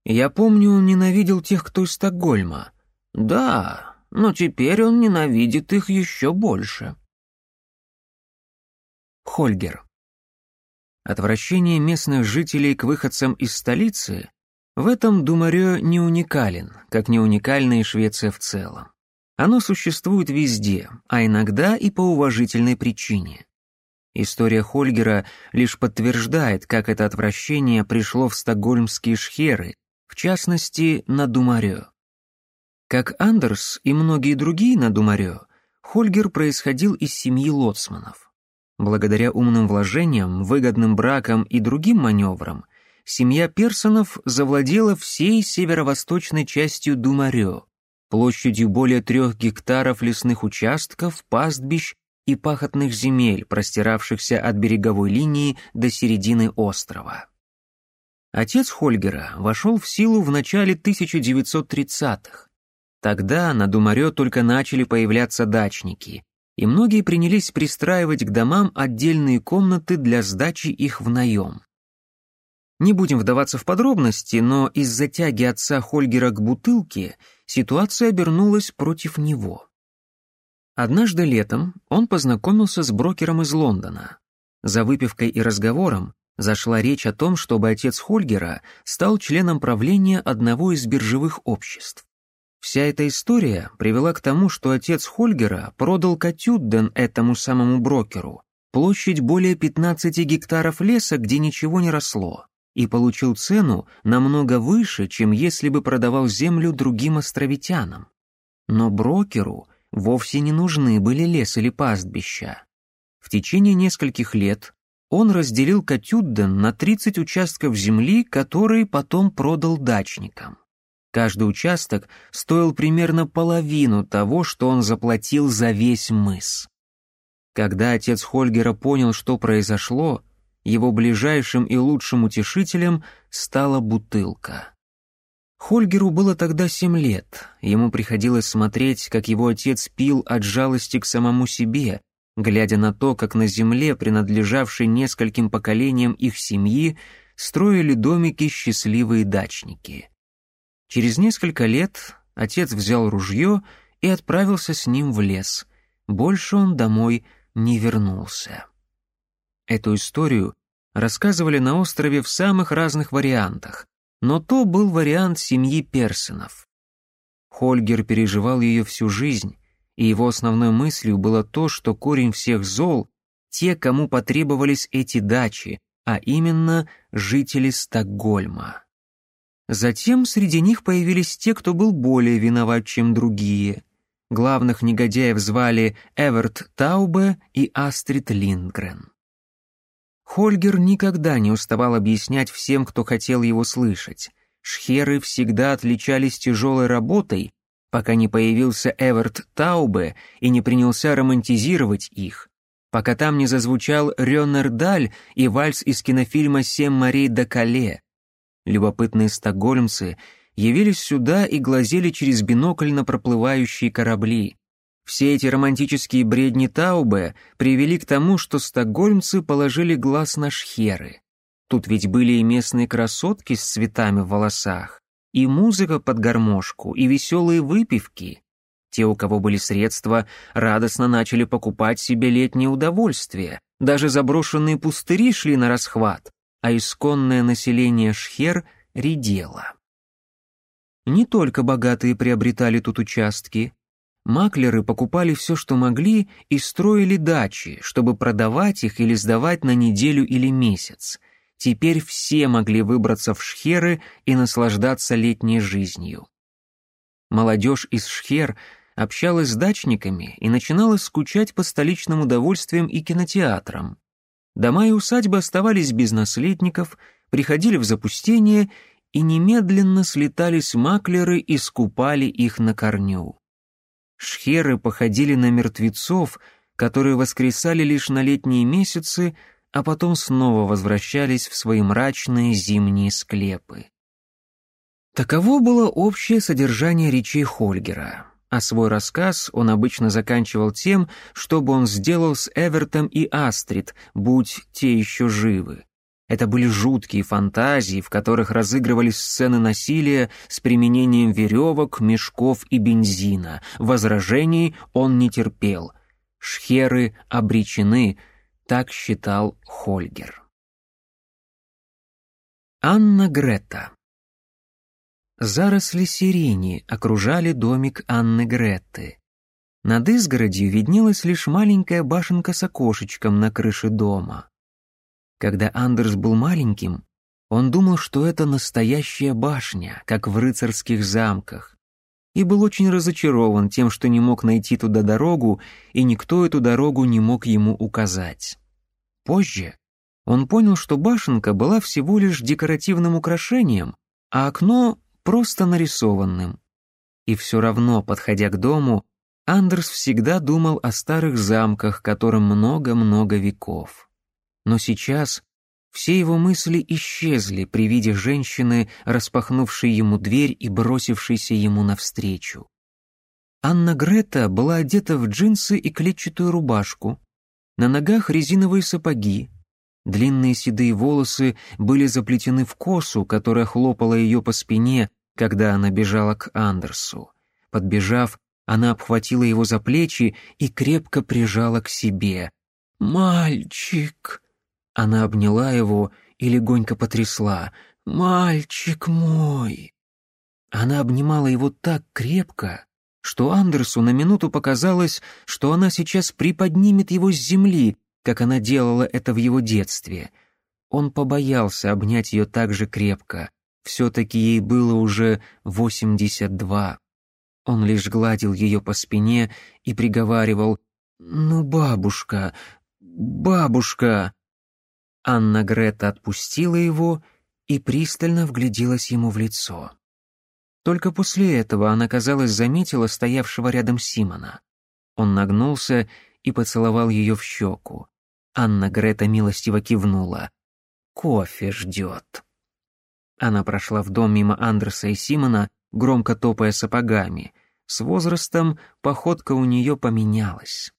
Я помню, он ненавидел тех, кто из Стокгольма. Да, но теперь он ненавидит их еще больше. Хольгер. Отвращение местных жителей к выходцам из столицы в этом Думарё не уникален, как не уникальна и Швеция в целом. Оно существует везде, а иногда и по уважительной причине. История Хольгера лишь подтверждает, как это отвращение пришло в стокгольмские шхеры, в частности, на Думарё. Как Андерс и многие другие на Думарё, Хольгер происходил из семьи лоцманов. Благодаря умным вложениям, выгодным бракам и другим маневрам, семья Пирсонов завладела всей северо-восточной частью Думарё, площадью более трех гектаров лесных участков, пастбищ и пахотных земель, простиравшихся от береговой линии до середины острова. Отец Хольгера вошел в силу в начале 1930-х. Тогда на Думарё только начали появляться дачники, и многие принялись пристраивать к домам отдельные комнаты для сдачи их в наем. Не будем вдаваться в подробности, но из-за тяги отца Хольгера к бутылке ситуация обернулась против него. Однажды летом он познакомился с брокером из Лондона. За выпивкой и разговором зашла речь о том, чтобы отец Хольгера стал членом правления одного из биржевых обществ. Вся эта история привела к тому, что отец Хольгера продал Катюдден этому самому брокеру площадь более 15 гектаров леса, где ничего не росло, и получил цену намного выше, чем если бы продавал землю другим островитянам. Но брокеру вовсе не нужны были лес или пастбища. В течение нескольких лет он разделил Катюдден на 30 участков земли, которые потом продал дачникам. Каждый участок стоил примерно половину того, что он заплатил за весь мыс. Когда отец Хольгера понял, что произошло, его ближайшим и лучшим утешителем стала бутылка. Хольгеру было тогда семь лет. Ему приходилось смотреть, как его отец пил от жалости к самому себе, глядя на то, как на земле, принадлежавшей нескольким поколениям их семьи, строили домики счастливые дачники. Через несколько лет отец взял ружье и отправился с ним в лес. Больше он домой не вернулся. Эту историю рассказывали на острове в самых разных вариантах, но то был вариант семьи Персонов. Хольгер переживал ее всю жизнь, и его основной мыслью было то, что корень всех зол — те, кому потребовались эти дачи, а именно жители Стокгольма. Затем среди них появились те, кто был более виноват, чем другие. Главных негодяев звали Эверт Таубе и Астрид Линдгрен. Хольгер никогда не уставал объяснять всем, кто хотел его слышать. Шхеры всегда отличались тяжелой работой, пока не появился Эверт Таубе и не принялся романтизировать их, пока там не зазвучал Рёнер Даль и вальс из кинофильма «Семь морей до Кале», Любопытные стокгольмцы явились сюда и глазели через бинокль на проплывающие корабли. Все эти романтические бредни Таубе привели к тому, что стокгольмцы положили глаз на шхеры. Тут ведь были и местные красотки с цветами в волосах, и музыка под гармошку, и веселые выпивки. Те, у кого были средства, радостно начали покупать себе летние удовольствия. Даже заброшенные пустыри шли на расхват а исконное население Шхер редело. Не только богатые приобретали тут участки, маклеры покупали все, что могли, и строили дачи, чтобы продавать их или сдавать на неделю или месяц. Теперь все могли выбраться в Шхеры и наслаждаться летней жизнью. Молодежь из Шхер общалась с дачниками и начинала скучать по столичным удовольствиям и кинотеатрам. Дома и усадьбы оставались без наследников, приходили в запустение и немедленно слетались маклеры и скупали их на корню. Шхеры походили на мертвецов, которые воскресали лишь на летние месяцы, а потом снова возвращались в свои мрачные зимние склепы. Таково было общее содержание речей Хольгера а свой рассказ он обычно заканчивал тем, что бы он сделал с Эвертом и Астрид, будь те еще живы. Это были жуткие фантазии, в которых разыгрывались сцены насилия с применением веревок, мешков и бензина. Возражений он не терпел. «Шхеры обречены», — так считал Хольгер. Анна Грета Заросли сирени окружали домик Анны Гретты. Над изгородью виднелась лишь маленькая башенка с окошечком на крыше дома. Когда Андерс был маленьким, он думал, что это настоящая башня, как в рыцарских замках, и был очень разочарован тем, что не мог найти туда дорогу, и никто эту дорогу не мог ему указать. Позже он понял, что башенка была всего лишь декоративным украшением, а окно просто нарисованным. И все равно, подходя к дому, Андерс всегда думал о старых замках, которым много-много веков. Но сейчас все его мысли исчезли при виде женщины, распахнувшей ему дверь и бросившейся ему навстречу. Анна Грета была одета в джинсы и клетчатую рубашку, на ногах резиновые сапоги, длинные седые волосы были заплетены в косу, которая хлопала ее по спине, когда она бежала к Андерсу. Подбежав, она обхватила его за плечи и крепко прижала к себе. «Мальчик!» Она обняла его и легонько потрясла. «Мальчик мой!» Она обнимала его так крепко, что Андерсу на минуту показалось, что она сейчас приподнимет его с земли, как она делала это в его детстве. Он побоялся обнять ее так же крепко. Все-таки ей было уже восемьдесят два. Он лишь гладил ее по спине и приговаривал «Ну, бабушка, бабушка!» Анна Грета отпустила его и пристально вгляделась ему в лицо. Только после этого она, казалось, заметила стоявшего рядом Симона. Он нагнулся и поцеловал ее в щеку. Анна Грета милостиво кивнула. «Кофе ждет». Она прошла в дом мимо Андреса и Симона, громко топая сапогами. С возрастом походка у нее поменялась.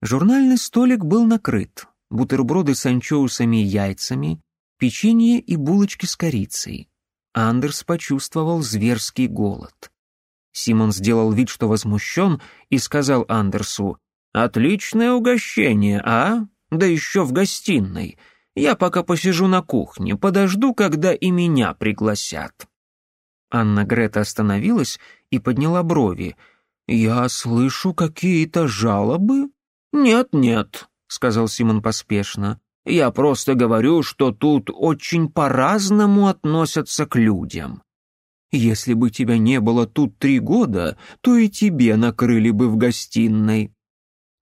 Журнальный столик был накрыт. Бутерброды с анчоусами и яйцами, печенье и булочки с корицей. Андерс почувствовал зверский голод. Симон сделал вид, что возмущен, и сказал Андерсу, «Отличное угощение, а? Да еще в гостиной. Я пока посижу на кухне, подожду, когда и меня пригласят». Анна Грета остановилась и подняла брови. «Я слышу какие-то жалобы?» «Нет-нет», — сказал Симон поспешно. «Я просто говорю, что тут очень по-разному относятся к людям. Если бы тебя не было тут три года, то и тебе накрыли бы в гостиной».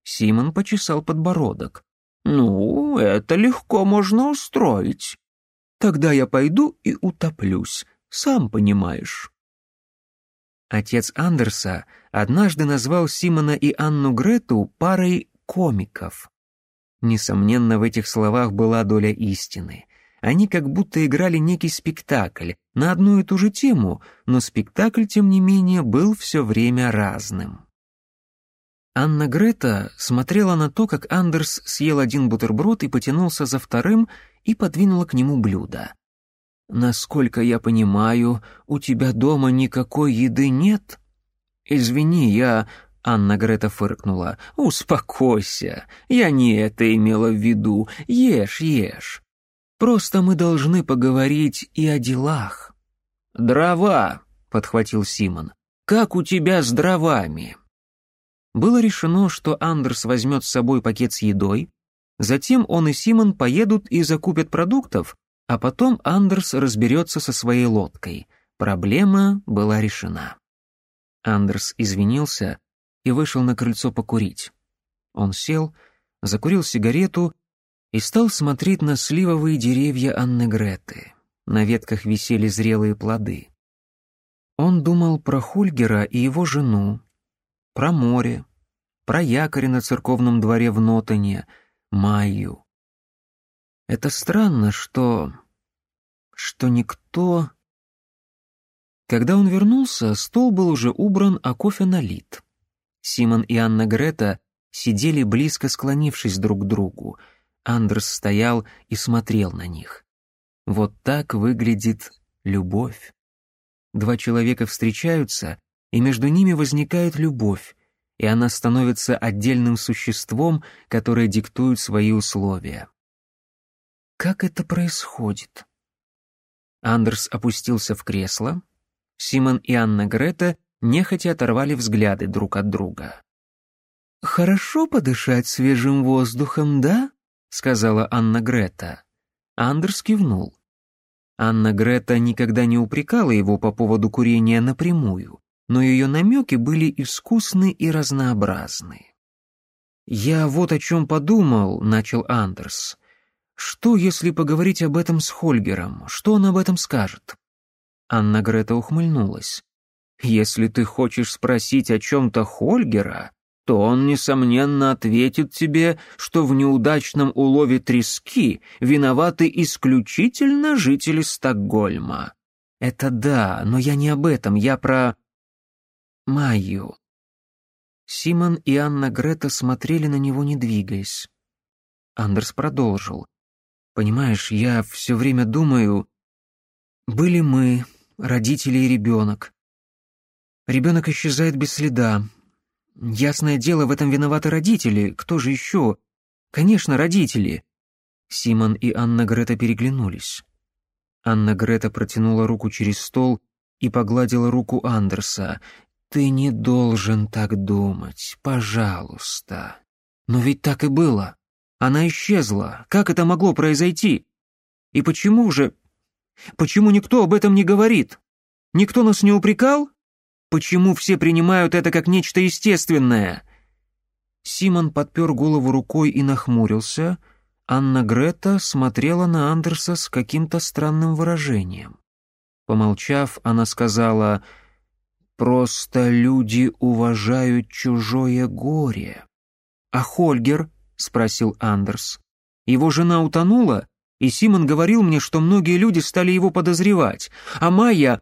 Симон почесал подбородок. «Ну, это легко можно устроить. Тогда я пойду и утоплюсь, сам понимаешь». Отец Андерса однажды назвал Симона и Анну Грету парой комиков. Несомненно, в этих словах была доля истины. Они как будто играли некий спектакль на одну и ту же тему, но спектакль, тем не менее, был все время разным. Анна Грета смотрела на то, как Андерс съел один бутерброд и потянулся за вторым и подвинула к нему блюдо. «Насколько я понимаю, у тебя дома никакой еды нет?» «Извини, я...» — Анна Грета фыркнула. «Успокойся, я не это имела в виду. Ешь, ешь. Просто мы должны поговорить и о делах». «Дрова!» — подхватил Симон. «Как у тебя с дровами?» было решено, что Андерс возьмет с собой пакет с едой, затем он и Симон поедут и закупят продуктов, а потом Андерс разберется со своей лодкой. Проблема была решена. Андерс извинился и вышел на крыльцо покурить. Он сел, закурил сигарету и стал смотреть на сливовые деревья Анны Греты. На ветках висели зрелые плоды. Он думал про Хульгера и его жену, про море, про якорь на церковном дворе в Нотоне, Майю. Это странно, что... что никто... Когда он вернулся, стол был уже убран, а кофе налит. Симон и Анна Грета сидели близко склонившись друг к другу. Андерс стоял и смотрел на них. Вот так выглядит любовь. Два человека встречаются — и между ними возникает любовь, и она становится отдельным существом, которое диктует свои условия. Как это происходит? Андерс опустился в кресло. Симон и Анна Грета нехотя оторвали взгляды друг от друга. «Хорошо подышать свежим воздухом, да?» — сказала Анна Грета. Андерс кивнул. Анна Грета никогда не упрекала его по поводу курения напрямую но ее намеки были искусны и разнообразны. «Я вот о чем подумал», — начал Андерс. «Что, если поговорить об этом с Хольгером? Что он об этом скажет?» Анна Грета ухмыльнулась. «Если ты хочешь спросить о чем-то Хольгера, то он, несомненно, ответит тебе, что в неудачном улове трески виноваты исключительно жители Стокгольма». «Это да, но я не об этом, я про...» Майю. Симон и Анна Грета смотрели на него, не двигаясь. Андерс продолжил. «Понимаешь, я все время думаю... Были мы, родители и ребенок. Ребенок исчезает без следа. Ясное дело, в этом виноваты родители. Кто же еще? Конечно, родители». Симон и Анна Грета переглянулись. Анна Грета протянула руку через стол и погладила руку Андерса. Ты не должен так думать, пожалуйста. Но ведь так и было. Она исчезла. Как это могло произойти? И почему же... Почему никто об этом не говорит? Никто нас не упрекал? Почему все принимают это как нечто естественное? Симон подпер голову рукой и нахмурился. Анна Грета смотрела на Андерса с каким-то странным выражением. Помолчав, она сказала... Просто люди уважают чужое горе. А Хольгер? спросил Андерс. Его жена утонула, и Симон говорил мне, что многие люди стали его подозревать. А Майя...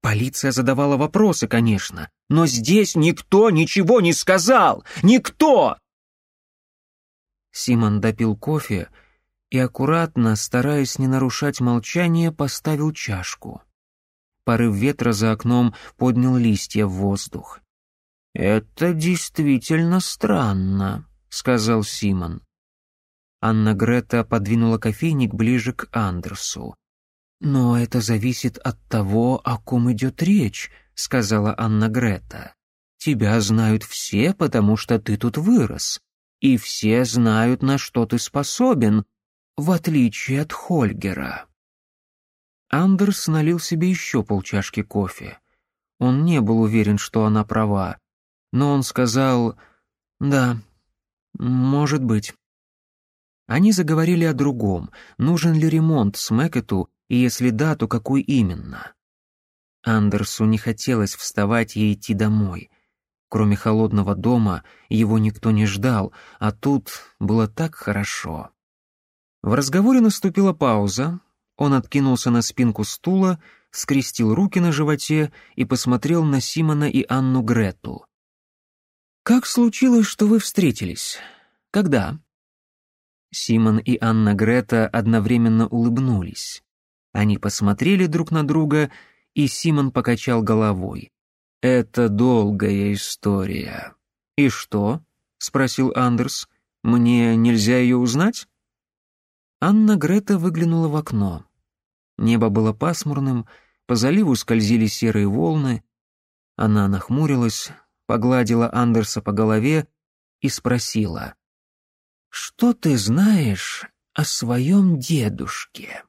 Полиция задавала вопросы, конечно, но здесь никто ничего не сказал! Никто! Симон допил кофе и аккуратно, стараясь не нарушать молчание, поставил чашку порыв ветра за окном поднял листья в воздух. «Это действительно странно», — сказал Симон. Анна Грета подвинула кофейник ближе к Андерсу. «Но это зависит от того, о ком идет речь», — сказала Анна Грета. «Тебя знают все, потому что ты тут вырос, и все знают, на что ты способен, в отличие от Хольгера». Андерс налил себе еще полчашки кофе. Он не был уверен, что она права, но он сказал «Да, может быть». Они заговорили о другом, нужен ли ремонт с Смекету, и если да, то какой именно. Андерсу не хотелось вставать и идти домой. Кроме холодного дома, его никто не ждал, а тут было так хорошо. В разговоре наступила пауза, он откинулся на спинку стула, скрестил руки на животе и посмотрел на Симона и Анну Гретту. «Как случилось, что вы встретились? Когда?» Симон и Анна Грета одновременно улыбнулись. Они посмотрели друг на друга, и Симон покачал головой. «Это долгая история». «И что?» — спросил Андерс. «Мне нельзя ее узнать?» Анна Грета выглянула в окно. Небо было пасмурным, по заливу скользили серые волны. Она нахмурилась, погладила Андерса по голове и спросила. «Что ты знаешь о своем дедушке?»